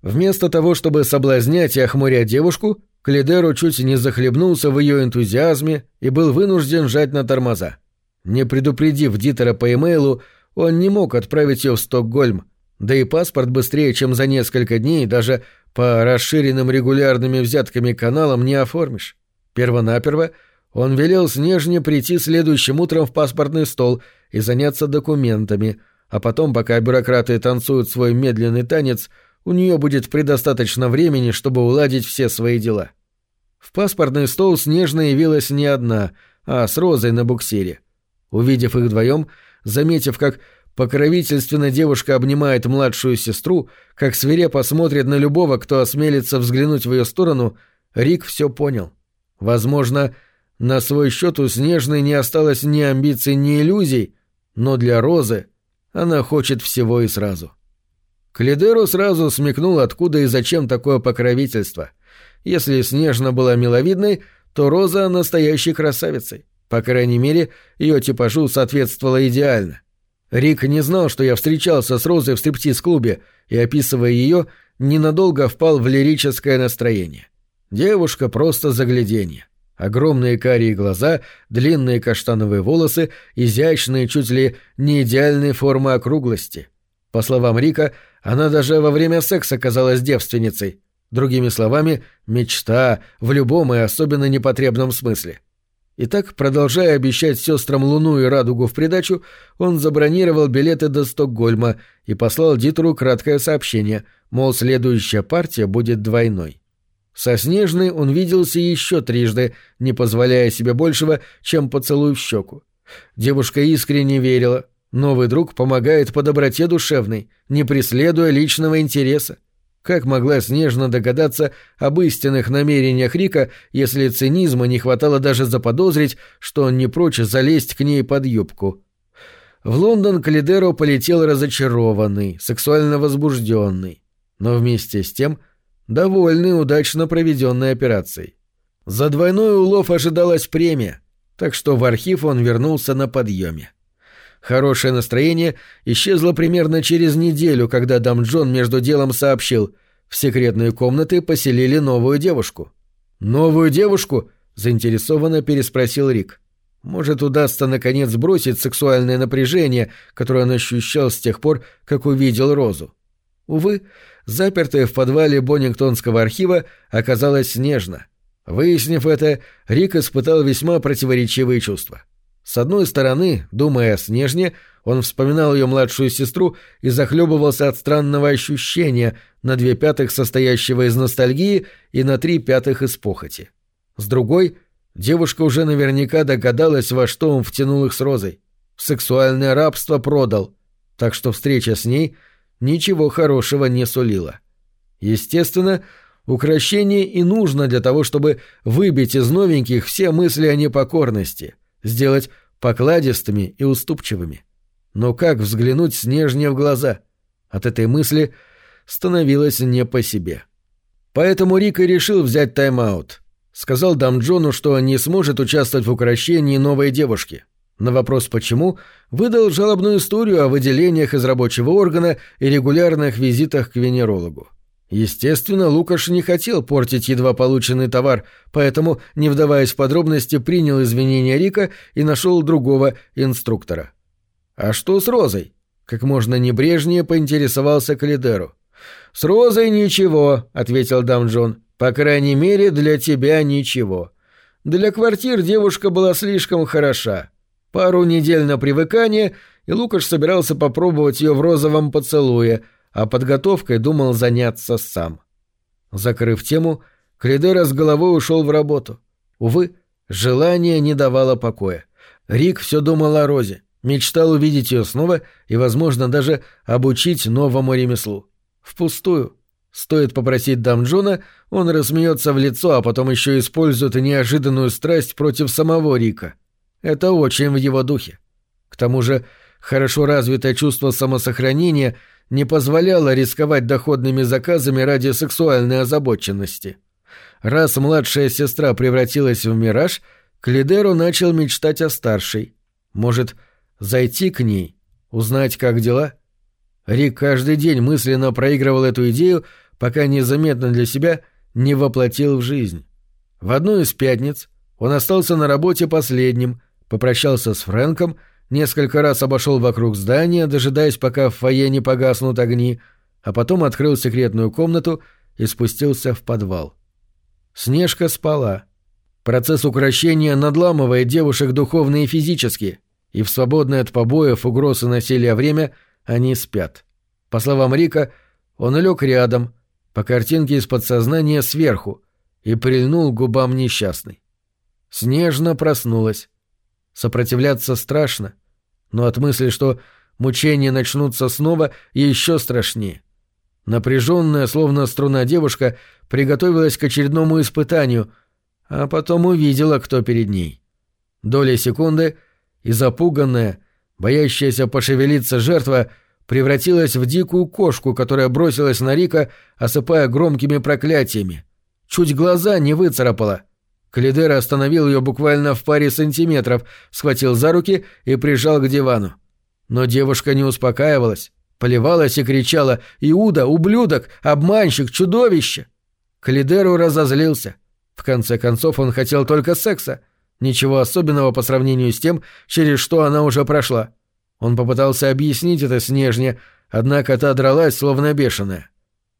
Вместо того, чтобы соблазнять и охмурять девушку, Клидеру чуть не захлебнулся в ее энтузиазме и был вынужден жать на тормоза. Не предупредив Дитера по имейлу, он не мог отправить ее в Стокгольм, да и паспорт быстрее, чем за несколько дней, даже по расширенным регулярными взятками каналам не оформишь. Первонаперво он велел Снежне прийти следующим утром в паспортный стол и заняться документами, а потом, пока бюрократы танцуют свой медленный танец, у нее будет предостаточно времени, чтобы уладить все свои дела. В паспортный стол Снежна явилась не одна, а с Розой на буксире. Увидев их вдвоем, заметив, как покровительственно девушка обнимает младшую сестру, как свирепо смотрит на любого, кто осмелится взглянуть в ее сторону, Рик все понял. Возможно, на свой счет у Снежной не осталось ни амбиций, ни иллюзий, но для Розы она хочет всего и сразу. Клидеру сразу смекнул, откуда и зачем такое покровительство. Если Снежна была миловидной, то Роза — настоящей красавицей. По крайней мере, ее типажу соответствовало идеально. Рик не знал, что я встречался с Розой в стриптиз-клубе, и, описывая ее, ненадолго впал в лирическое настроение. Девушка просто загляденье. Огромные карие глаза, длинные каштановые волосы, изящные, чуть ли не идеальные формы округлости. По словам Рика, она даже во время секса казалась девственницей. Другими словами, мечта в любом и особенно непотребном смысле. Итак, продолжая обещать сестрам Луну и Радугу в придачу, он забронировал билеты до Стокгольма и послал Дитеру краткое сообщение, мол, следующая партия будет двойной. Со Снежной он виделся еще трижды, не позволяя себе большего, чем поцелуй в щеку. Девушка искренне верила. Новый друг помогает по доброте душевной, не преследуя личного интереса. Как могла Снежно догадаться об истинных намерениях Рика, если цинизма не хватало даже заподозрить, что он не прочь залезть к ней под юбку? В Лондон Калидеро полетел разочарованный, сексуально возбужденный, но вместе с тем довольный удачно проведенной операцией. За двойной улов ожидалась премия, так что в архив он вернулся на подъеме. Хорошее настроение исчезло примерно через неделю, когда дам Джон между делом сообщил, в секретные комнаты поселили новую девушку. «Новую девушку?» — заинтересованно переспросил Рик. «Может, удастся наконец сбросить сексуальное напряжение, которое он ощущал с тех пор, как увидел Розу». Увы, запертая в подвале Боннингтонского архива оказалась нежно. Выяснив это, Рик испытал весьма противоречивые чувства. — с одной стороны, думая о Снежне, он вспоминал ее младшую сестру и захлебывался от странного ощущения, на две пятых состоящего из ностальгии и на три пятых из похоти. С другой, девушка уже наверняка догадалась, во что он втянул их с Розой. В сексуальное рабство продал, так что встреча с ней ничего хорошего не сулила. Естественно, укращение и нужно для того, чтобы выбить из новеньких все мысли о непокорности — сделать покладистыми и уступчивыми. Но как взглянуть снежнее в глаза? От этой мысли становилось не по себе. Поэтому Рик и решил взять тайм-аут. Сказал дам Джону, что не сможет участвовать в укрощении новой девушки. На вопрос «почему» выдал жалобную историю о выделениях из рабочего органа и регулярных визитах к венерологу. Естественно, Лукаш не хотел портить едва полученный товар, поэтому, не вдаваясь в подробности, принял извинения Рика и нашел другого инструктора. «А что с Розой?» — как можно небрежнее поинтересовался Калидеру. «С Розой ничего», — ответил Дам Джон. «По крайней мере, для тебя ничего. Для квартир девушка была слишком хороша. Пару недель на привыкание, и Лукаш собирался попробовать ее в розовом поцелуе — а подготовкой думал заняться сам. Закрыв тему, Кридера с головой ушел в работу. Увы, желание не давало покоя. Рик все думал о Розе, мечтал увидеть ее снова и, возможно, даже обучить новому ремеслу. Впустую. Стоит попросить дам Джона, он рассмеется в лицо, а потом еще использует неожиданную страсть против самого Рика. Это очень в его духе. К тому же, хорошо развитое чувство самосохранения — не позволяло рисковать доходными заказами ради сексуальной озабоченности. Раз младшая сестра превратилась в мираж, Клидеру начал мечтать о старшей. Может, зайти к ней, узнать, как дела? Рик каждый день мысленно проигрывал эту идею, пока незаметно для себя не воплотил в жизнь. В одну из пятниц он остался на работе последним, попрощался с Фрэнком — несколько раз обошел вокруг здания, дожидаясь, пока в фойе не погаснут огни, а потом открыл секретную комнату и спустился в подвал. Снежка спала. Процесс укрощения надламывает девушек духовно и физически, и в свободное от побоев, угроз и насилия время они спят. По словам Рика, он лег рядом, по картинке из подсознания сверху, и прильнул к губам несчастной. Снежно проснулась. Сопротивляться страшно, но от мысли, что мучения начнутся снова, еще страшнее. Напряженная, словно струна девушка, приготовилась к очередному испытанию, а потом увидела, кто перед ней. Доля секунды, и запуганная, боящаяся пошевелиться жертва превратилась в дикую кошку, которая бросилась на Рика, осыпая громкими проклятиями. Чуть глаза не выцарапала — Калидера остановил ее буквально в паре сантиметров, схватил за руки и прижал к дивану. Но девушка не успокаивалась, поливалась и кричала «Иуда, ублюдок, обманщик, чудовище!» Калидеру разозлился. В конце концов он хотел только секса. Ничего особенного по сравнению с тем, через что она уже прошла. Он попытался объяснить это снежне, однако та дралась, словно бешеная.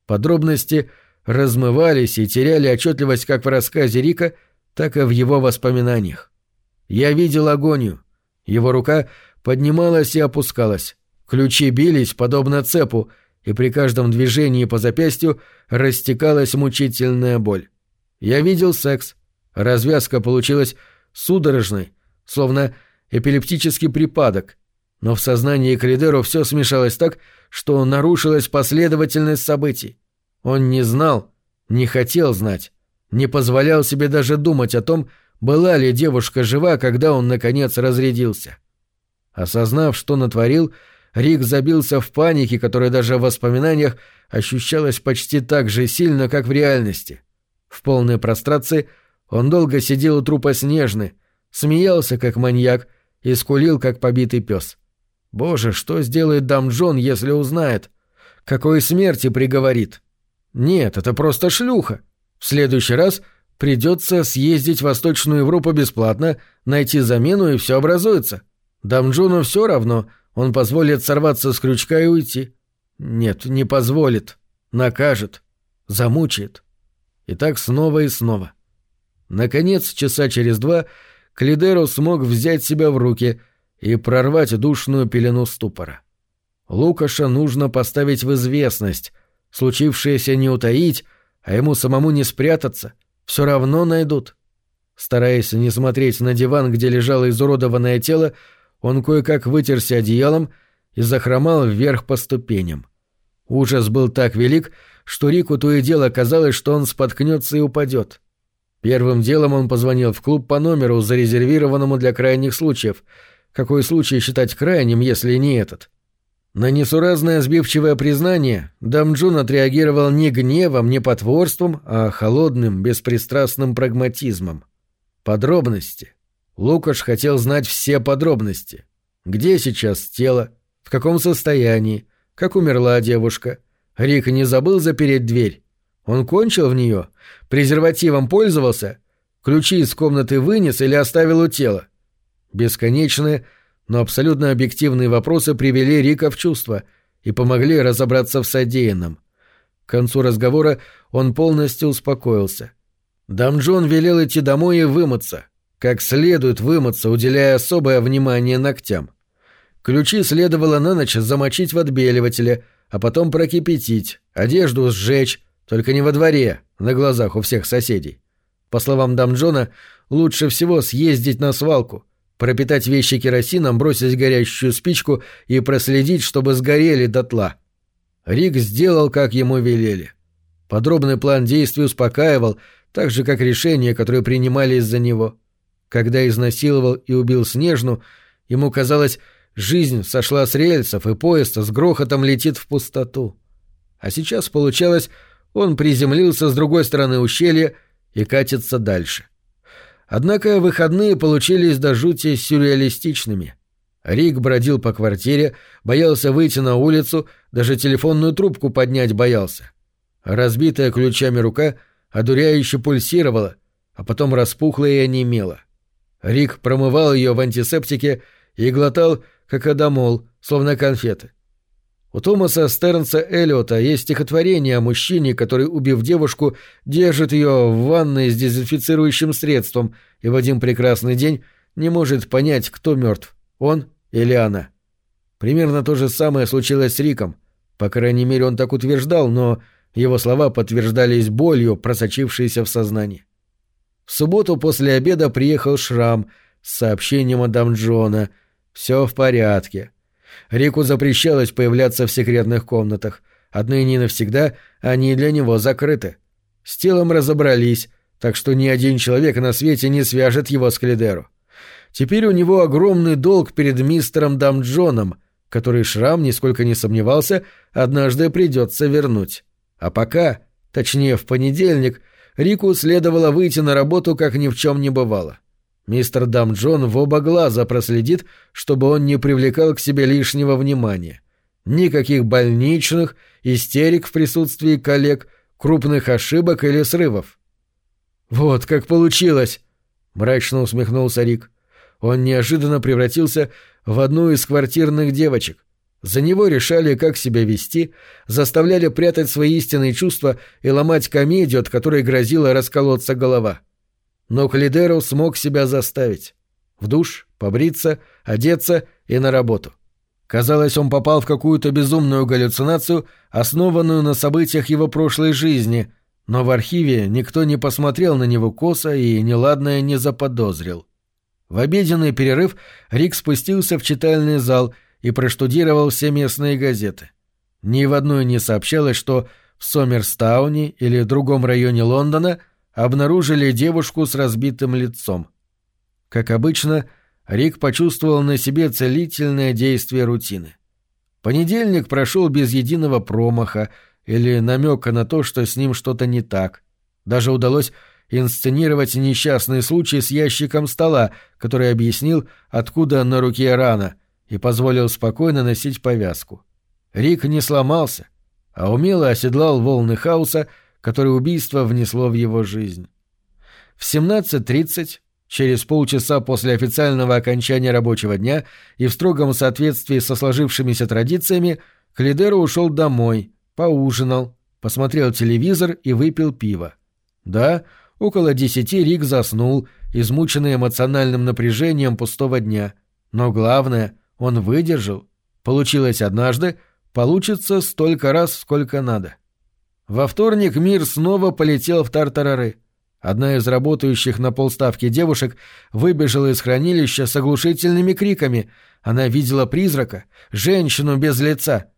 Подробности размывались и теряли отчетливость как в рассказе Рика, так и в его воспоминаниях. Я видел агонию. Его рука поднималась и опускалась. Ключи бились, подобно цепу, и при каждом движении по запястью растекалась мучительная боль. Я видел секс. Развязка получилась судорожной, словно эпилептический припадок. Но в сознании Кридеру все смешалось так, что нарушилась последовательность событий. Он не знал, не хотел знать, не позволял себе даже думать о том, была ли девушка жива, когда он, наконец, разрядился. Осознав, что натворил, Рик забился в панике, которая даже в воспоминаниях ощущалась почти так же сильно, как в реальности. В полной прострации он долго сидел у трупа Снежны, смеялся, как маньяк, и скулил, как побитый пес. Боже, что сделает дам Джон, если узнает? Какой смерти приговорит? Нет, это просто шлюха. В следующий раз придется съездить в Восточную Европу бесплатно, найти замену и все образуется. Дам Джону все равно, он позволит сорваться с крючка и уйти. Нет, не позволит. Накажет. Замучает. И так снова и снова. Наконец, часа через два, Клидеру смог взять себя в руки и прорвать душную пелену ступора. Лукаша нужно поставить в известность, случившееся не утаить, а ему самому не спрятаться, все равно найдут. Стараясь не смотреть на диван, где лежало изуродованное тело, он кое-как вытерся одеялом и захромал вверх по ступеням. Ужас был так велик, что Рику то и дело казалось, что он споткнется и упадет. Первым делом он позвонил в клуб по номеру, зарезервированному для крайних случаев. Какой случай считать крайним, если не этот? На несуразное сбивчивое признание Дамджун отреагировал не гневом, не потворством, а холодным, беспристрастным прагматизмом. Подробности. Лукаш хотел знать все подробности. Где сейчас тело? В каком состоянии? Как умерла девушка? Рик не забыл запереть дверь. Он кончил в нее? Презервативом пользовался? Ключи из комнаты вынес или оставил у тела? Бесконечные, но абсолютно объективные вопросы привели Рика в чувство и помогли разобраться в содеянном. К концу разговора он полностью успокоился. Дамджон велел идти домой и вымыться. Как следует вымыться, уделяя особое внимание ногтям. Ключи следовало на ночь замочить в отбеливателе, а потом прокипятить, одежду сжечь, только не во дворе, на глазах у всех соседей. По словам Дамджона, лучше всего съездить на свалку, пропитать вещи керосином, бросить горящую спичку и проследить, чтобы сгорели дотла. Рик сделал, как ему велели. Подробный план действий успокаивал, так же, как решения, которые принимались за него. Когда изнасиловал и убил Снежну, ему казалось, жизнь сошла с рельсов, и поезд с грохотом летит в пустоту. А сейчас получалось, он приземлился с другой стороны ущелья и катится дальше. Однако выходные получились до жути сюрреалистичными. Рик бродил по квартире, боялся выйти на улицу, даже телефонную трубку поднять боялся. Разбитая ключами рука одуряюще пульсировала, а потом распухла и онемела. Рик промывал ее в антисептике и глотал, как адамол, словно конфеты. У Томаса Стернса Эллиота есть стихотворение о мужчине, который, убив девушку, держит ее в ванной с дезинфицирующим средством и в один прекрасный день не может понять, кто мертв, он или она. Примерно то же самое случилось с Риком. По крайней мере, он так утверждал, но его слова подтверждались болью, просочившейся в сознание. В субботу после обеда приехал Шрам с сообщением о Дам Джона. «Все в порядке». Рику запрещалось появляться в секретных комнатах. Отныне и навсегда они для него закрыты. С телом разобрались, так что ни один человек на свете не свяжет его с Клидеру. Теперь у него огромный долг перед мистером Дамджоном, который Шрам, нисколько не сомневался, однажды придется вернуть. А пока, точнее в понедельник, Рику следовало выйти на работу, как ни в чем не бывало. Мистер Дамджон в оба глаза проследит, чтобы он не привлекал к себе лишнего внимания. Никаких больничных, истерик в присутствии коллег, крупных ошибок или срывов. «Вот как получилось!» — мрачно усмехнулся Рик. Он неожиданно превратился в одну из квартирных девочек. За него решали, как себя вести, заставляли прятать свои истинные чувства и ломать комедию, от которой грозила расколоться голова. — но Клидеру смог себя заставить. В душ, побриться, одеться и на работу. Казалось, он попал в какую-то безумную галлюцинацию, основанную на событиях его прошлой жизни, но в архиве никто не посмотрел на него косо и неладное не заподозрил. В обеденный перерыв Рик спустился в читальный зал и проштудировал все местные газеты. Ни в одной не сообщалось, что в Сомерстауне или другом районе Лондона обнаружили девушку с разбитым лицом. Как обычно, Рик почувствовал на себе целительное действие рутины. Понедельник прошел без единого промаха или намека на то, что с ним что-то не так. Даже удалось инсценировать несчастный случай с ящиком стола, который объяснил, откуда на руке рана, и позволил спокойно носить повязку. Рик не сломался, а умело оседлал волны хаоса, которые убийство внесло в его жизнь. В 17.30 Через полчаса после официального окончания рабочего дня и в строгом соответствии со сложившимися традициями Клидеро ушел домой, поужинал, посмотрел телевизор и выпил пиво. Да, около десяти Рик заснул, измученный эмоциональным напряжением пустого дня. Но главное, он выдержал. Получилось однажды, получится столько раз, сколько надо. Во вторник мир снова полетел в тартарары. Одна из работающих на полставки девушек выбежала из хранилища с оглушительными криками. Она видела призрака, женщину без лица.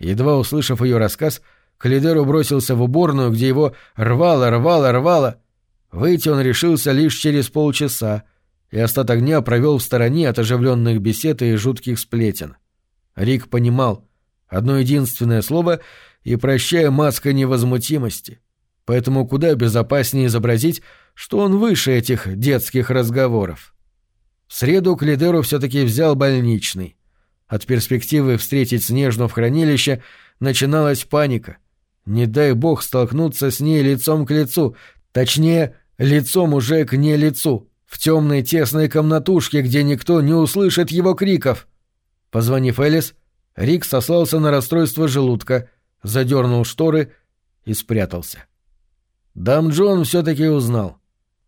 Едва услышав ее рассказ, Калидеру бросился в уборную, где его рвало, рвало, рвало. Выйти он решился лишь через полчаса, и остаток дня провел в стороне от оживленных бесед и жутких сплетен. Рик понимал одно единственное слово и прощая маска невозмутимости поэтому куда безопаснее изобразить, что он выше этих детских разговоров. В среду Клидеру все-таки взял больничный. От перспективы встретить Снежну в хранилище начиналась паника. Не дай бог столкнуться с ней лицом к лицу, точнее, лицом уже к не лицу, в темной тесной комнатушке, где никто не услышит его криков. Позвонив Элис, Рик сослался на расстройство желудка, задернул шторы и спрятался. — Дам Джон все-таки узнал.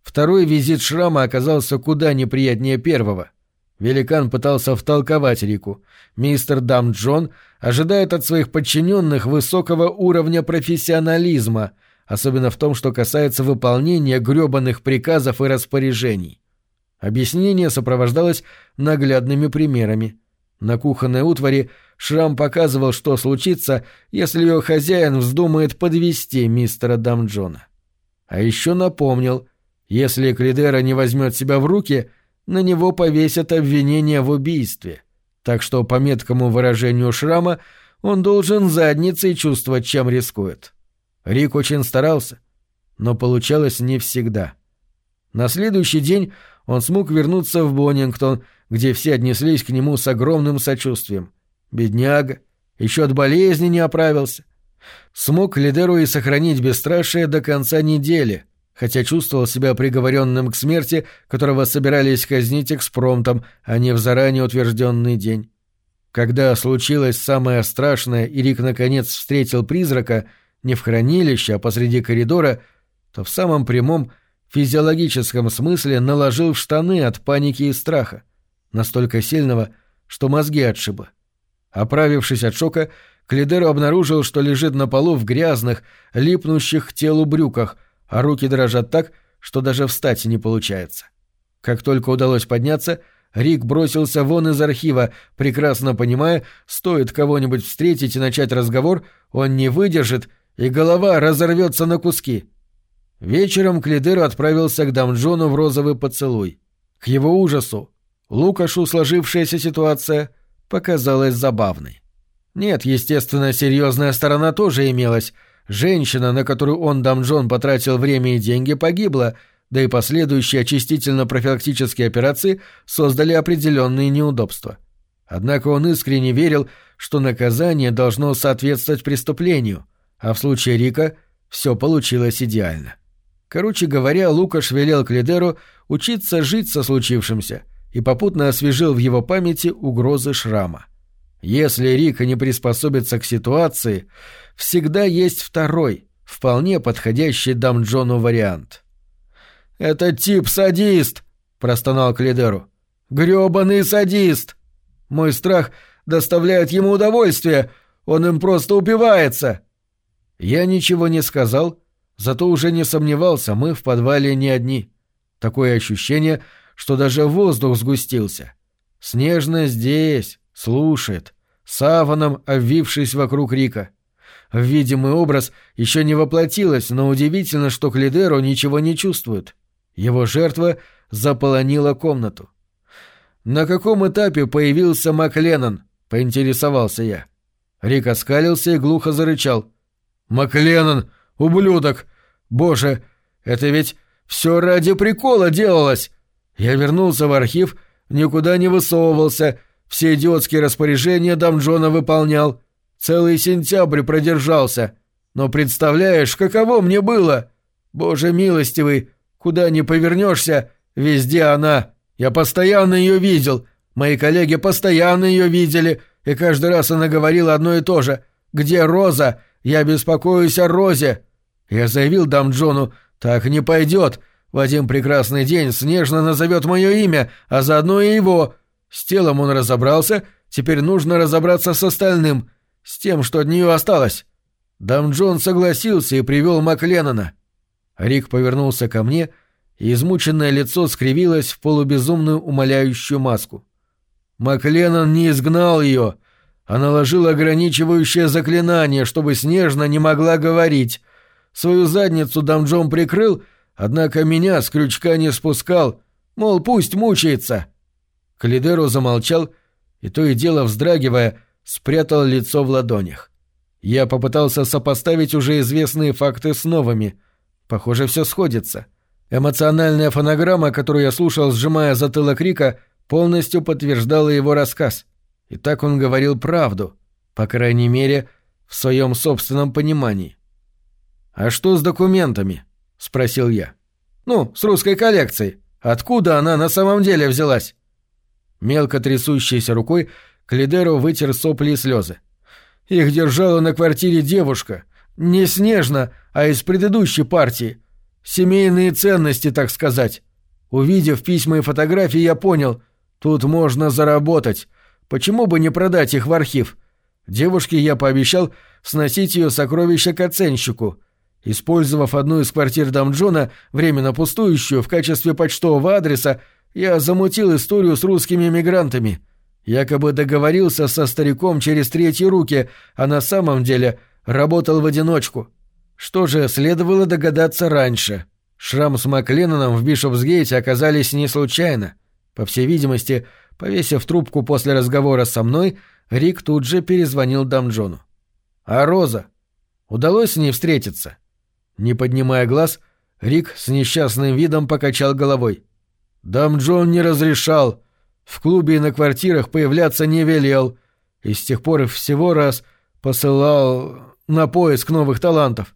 Второй визит шрама оказался куда неприятнее первого. Великан пытался втолковать Рику. Мистер Дам Джон ожидает от своих подчиненных высокого уровня профессионализма, особенно в том, что касается выполнения гребаных приказов и распоряжений. Объяснение сопровождалось наглядными примерами. На кухонной утвари Шрам показывал, что случится, если ее хозяин вздумает подвести мистера Дамджона. А еще напомнил, если Клидера не возьмет себя в руки, на него повесят обвинение в убийстве. Так что, по меткому выражению Шрама, он должен задницей чувствовать, чем рискует. Рик очень старался, но получалось не всегда. На следующий день он смог вернуться в Боннингтон, где все отнеслись к нему с огромным сочувствием. Бедняга, еще от болезни не оправился — Смог Лидеру и сохранить бесстрашие до конца недели, хотя чувствовал себя приговоренным к смерти, которого собирались казнить экспромтом, а не в заранее утвержденный день. Когда случилось самое страшное, и Рик наконец встретил призрака не в хранилище, а посреди коридора, то в самом прямом физиологическом смысле наложил в штаны от паники и страха, настолько сильного, что мозги отшибло. Оправившись от шока, Клидеро обнаружил, что лежит на полу в грязных, липнущих к телу брюках, а руки дрожат так, что даже встать не получается. Как только удалось подняться, Рик бросился вон из архива, прекрасно понимая, стоит кого-нибудь встретить и начать разговор, он не выдержит, и голова разорвется на куски. Вечером Клидеро отправился к Дамджону в розовый поцелуй. К его ужасу, Лукашу сложившаяся ситуация показалась забавной. Нет, естественно, серьезная сторона тоже имелась. Женщина, на которую он, Дамджон, потратил время и деньги, погибла, да и последующие очистительно-профилактические операции создали определенные неудобства. Однако он искренне верил, что наказание должно соответствовать преступлению, а в случае Рика все получилось идеально. Короче говоря, Лукаш велел Клидеру учиться жить со случившимся и попутно освежил в его памяти угрозы шрама. Если Рика не приспособится к ситуации, всегда есть второй, вполне подходящий Дамджону вариант. «Это тип садист!» — простонал Клидеру. «Грёбаный садист! Мой страх доставляет ему удовольствие, он им просто упивается!» Я ничего не сказал, зато уже не сомневался, мы в подвале не одни. Такое ощущение, что даже воздух сгустился. Снежно здесь, слушает саваном обвившись вокруг Рика. видимый образ еще не воплотилась, но удивительно, что Клидеро ничего не чувствует. Его жертва заполонила комнату. «На каком этапе появился Макленнон?» — поинтересовался я. Рик оскалился и глухо зарычал. «Макленнон! Ублюдок! Боже, это ведь все ради прикола делалось!» Я вернулся в архив, никуда не высовывался, все идиотские распоряжения Дамджона выполнял. Целый сентябрь продержался. Но представляешь, каково мне было? Боже милостивый, куда ни повернешься, везде она. Я постоянно ее видел. Мои коллеги постоянно ее видели, и каждый раз она говорила одно и то же. «Где Роза? Я беспокоюсь о Розе». Я заявил Дамджону, «Так не пойдет. В один прекрасный день Снежно назовет мое имя, а заодно и его. С телом он разобрался, теперь нужно разобраться с остальным, с тем, что от нее осталось. Дам Джон согласился и привел Макленнона. Рик повернулся ко мне, и измученное лицо скривилось в полубезумную умоляющую маску. Макленнон не изгнал ее, а наложил ограничивающее заклинание, чтобы Снежно не могла говорить. Свою задницу Дамджон прикрыл — Однако меня с крючка не спускал, мол, пусть мучается. Калидеро замолчал и, то и дело вздрагивая, спрятал лицо в ладонях. Я попытался сопоставить уже известные факты с новыми. Похоже, все сходится. Эмоциональная фонограмма, которую я слушал, сжимая затылок Рика, полностью подтверждала его рассказ. И так он говорил правду, по крайней мере, в своем собственном понимании. «А что с документами?» — спросил я. «Ну, с русской коллекцией. Откуда она на самом деле взялась?» Мелко трясущейся рукой Клидеро вытер сопли и слезы. «Их держала на квартире девушка. Не снежно, а из предыдущей партии. Семейные ценности, так сказать. Увидев письма и фотографии, я понял, тут можно заработать. Почему бы не продать их в архив? Девушке я пообещал сносить ее сокровища к оценщику. Использовав одну из квартир Дамджона, временно пустующую, в качестве почтового адреса, я замутил историю с русскими мигрантами. Якобы договорился со стариком через третьи руки, а на самом деле работал в одиночку. Что же, следовало догадаться раньше. Шрам с Макленноном в Бишопсгейте оказались не случайно. По всей видимости, повесив трубку после разговора со мной, Рик тут же перезвонил Дамджону. «А Роза? Удалось с ней встретиться?» Не поднимая глаз, Рик с несчастным видом покачал головой. «Дам Джон не разрешал. В клубе и на квартирах появляться не велел. И с тех пор всего раз посылал на поиск новых талантов.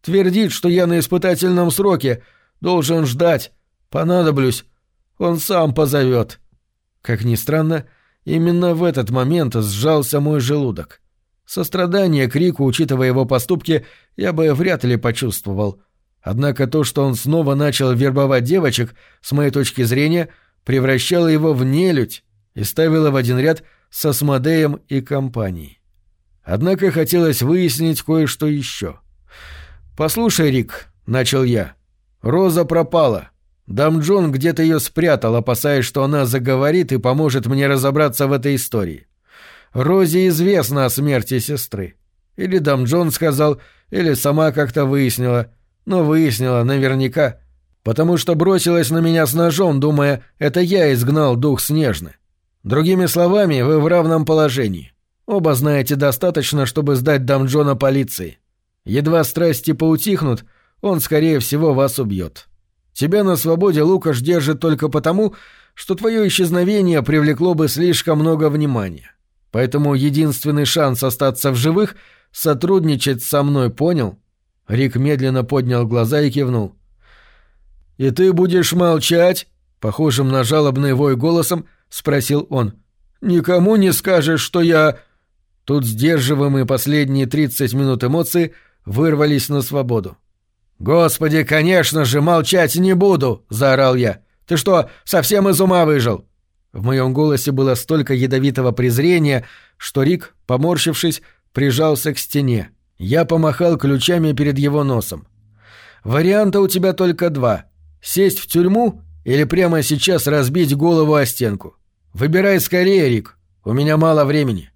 Твердит, что я на испытательном сроке, должен ждать, понадоблюсь. Он сам позовет». Как ни странно, именно в этот момент сжался мой желудок. Сострадание к Рику, учитывая его поступки, я бы вряд ли почувствовал. Однако то, что он снова начал вербовать девочек, с моей точки зрения, превращало его в нелюдь и ставило в один ряд с Асмодеем и компанией. Однако хотелось выяснить кое-что еще. «Послушай, Рик», — начал я, — «Роза пропала. Дам Джон где-то ее спрятал, опасаясь, что она заговорит и поможет мне разобраться в этой истории. Розе известно о смерти сестры. Или Дам Джон сказал, или сама как-то выяснила. Но выяснила наверняка. Потому что бросилась на меня с ножом, думая, это я изгнал дух Снежны. Другими словами, вы в равном положении. Оба знаете достаточно, чтобы сдать Дам Джона полиции. Едва страсти поутихнут, он, скорее всего, вас убьет. Тебя на свободе Лукаш держит только потому, что твое исчезновение привлекло бы слишком много внимания. Поэтому единственный шанс остаться в живых — сотрудничать со мной, понял?» Рик медленно поднял глаза и кивнул. «И ты будешь молчать?» — похожим на жалобный вой голосом спросил он. «Никому не скажешь, что я...» Тут сдерживаемые последние тридцать минут эмоции вырвались на свободу. «Господи, конечно же, молчать не буду!» — заорал я. «Ты что, совсем из ума выжил? В моем голосе было столько ядовитого презрения, что Рик, поморщившись, прижался к стене. Я помахал ключами перед его носом. «Варианта у тебя только два. Сесть в тюрьму или прямо сейчас разбить голову о стенку. Выбирай скорее, Рик. У меня мало времени».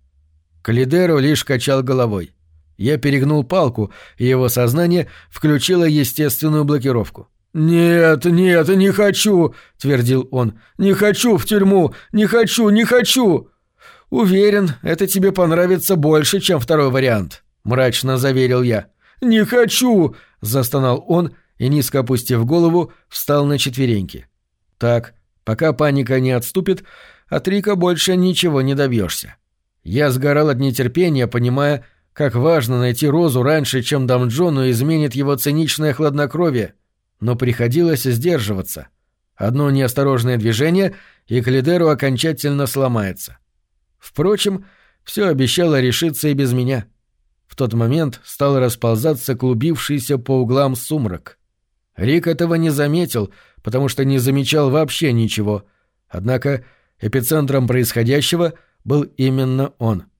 Калидеро лишь качал головой. Я перегнул палку, и его сознание включило естественную блокировку. «Нет, нет, не хочу!» — твердил он. «Не хочу в тюрьму! Не хочу, не хочу!» «Уверен, это тебе понравится больше, чем второй вариант», — мрачно заверил я. «Не хочу!» — застонал он и, низко опустив голову, встал на четвереньки. «Так, пока паника не отступит, от Рика больше ничего не добьешься». Я сгорал от нетерпения, понимая, как важно найти Розу раньше, чем Дамджону изменит его циничное хладнокровие, но приходилось сдерживаться. Одно неосторожное движение, и Калидеру окончательно сломается. Впрочем, все обещало решиться и без меня. В тот момент стал расползаться клубившийся по углам сумрак. Рик этого не заметил, потому что не замечал вообще ничего. Однако эпицентром происходящего был именно он —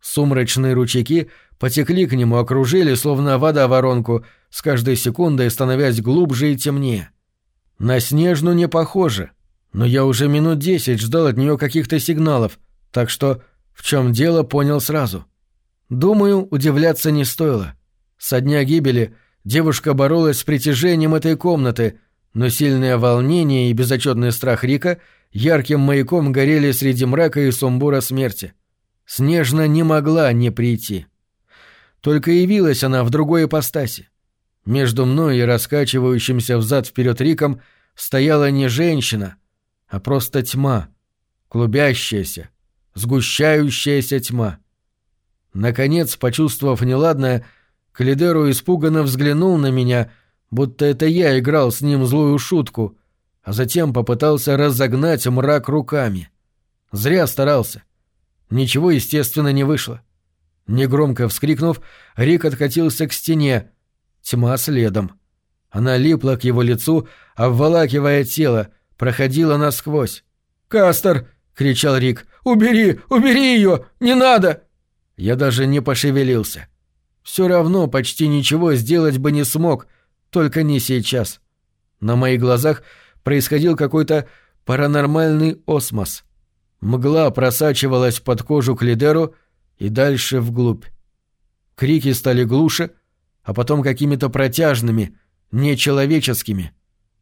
Сумрачные ручейки потекли к нему, окружили, словно вода воронку, с каждой секундой становясь глубже и темнее. На Снежну не похоже, но я уже минут десять ждал от нее каких-то сигналов, так что в чем дело понял сразу. Думаю, удивляться не стоило. Со дня гибели девушка боролась с притяжением этой комнаты, но сильное волнение и безотчетный страх Рика ярким маяком горели среди мрака и сумбура смерти. Снежно не могла не прийти. Только явилась она в другой ипостаси. Между мной и раскачивающимся взад-вперед Риком стояла не женщина, а просто тьма, клубящаяся, сгущающаяся тьма. Наконец, почувствовав неладное, Калидеру испуганно взглянул на меня, будто это я играл с ним злую шутку, а затем попытался разогнать мрак руками. Зря старался. Ничего, естественно, не вышло. Негромко вскрикнув, Рик откатился к стене. Тьма следом. Она липла к его лицу, обволакивая тело, проходила насквозь. «Кастер!» — кричал Рик. «Убери! Убери ее! Не надо!» Я даже не пошевелился. Все равно почти ничего сделать бы не смог, только не сейчас. На моих глазах происходил какой-то паранормальный осмос. Мгла просачивалась под кожу к лидеру и дальше вглубь. Крики стали глуше, а потом какими-то протяжными, нечеловеческими.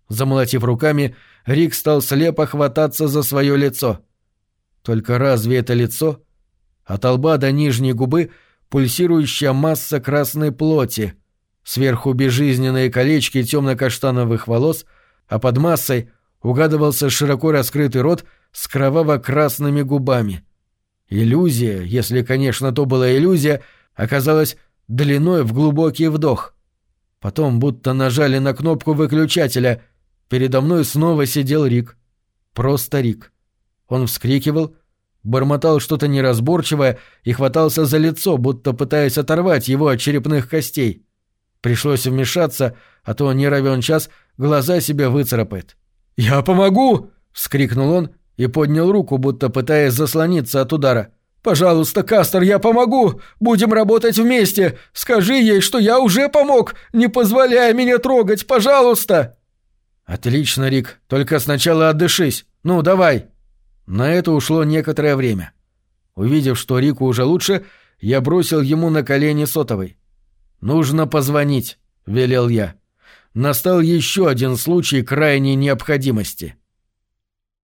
Замолотив руками, Рик стал слепо хвататься за свое лицо. Только разве это лицо? От лба до нижней губы пульсирующая масса красной плоти, сверху безжизненные колечки темно-каштановых волос, а под массой угадывался широко раскрытый рот с кроваво-красными губами. Иллюзия, если, конечно, то была иллюзия, оказалась длиной в глубокий вдох. Потом будто нажали на кнопку выключателя. Передо мной снова сидел Рик. Просто Рик. Он вскрикивал, бормотал что-то неразборчивое и хватался за лицо, будто пытаясь оторвать его от черепных костей. Пришлось вмешаться, а то не равен час глаза себе выцарапает. «Я помогу!» — вскрикнул он и поднял руку, будто пытаясь заслониться от удара. «Пожалуйста, Кастер, я помогу! Будем работать вместе! Скажи ей, что я уже помог! Не позволяй меня трогать, пожалуйста!» «Отлично, Рик, только сначала отдышись. Ну, давай!» На это ушло некоторое время. Увидев, что Рику уже лучше, я бросил ему на колени сотовый. «Нужно позвонить», — велел я. Настал еще один случай крайней необходимости —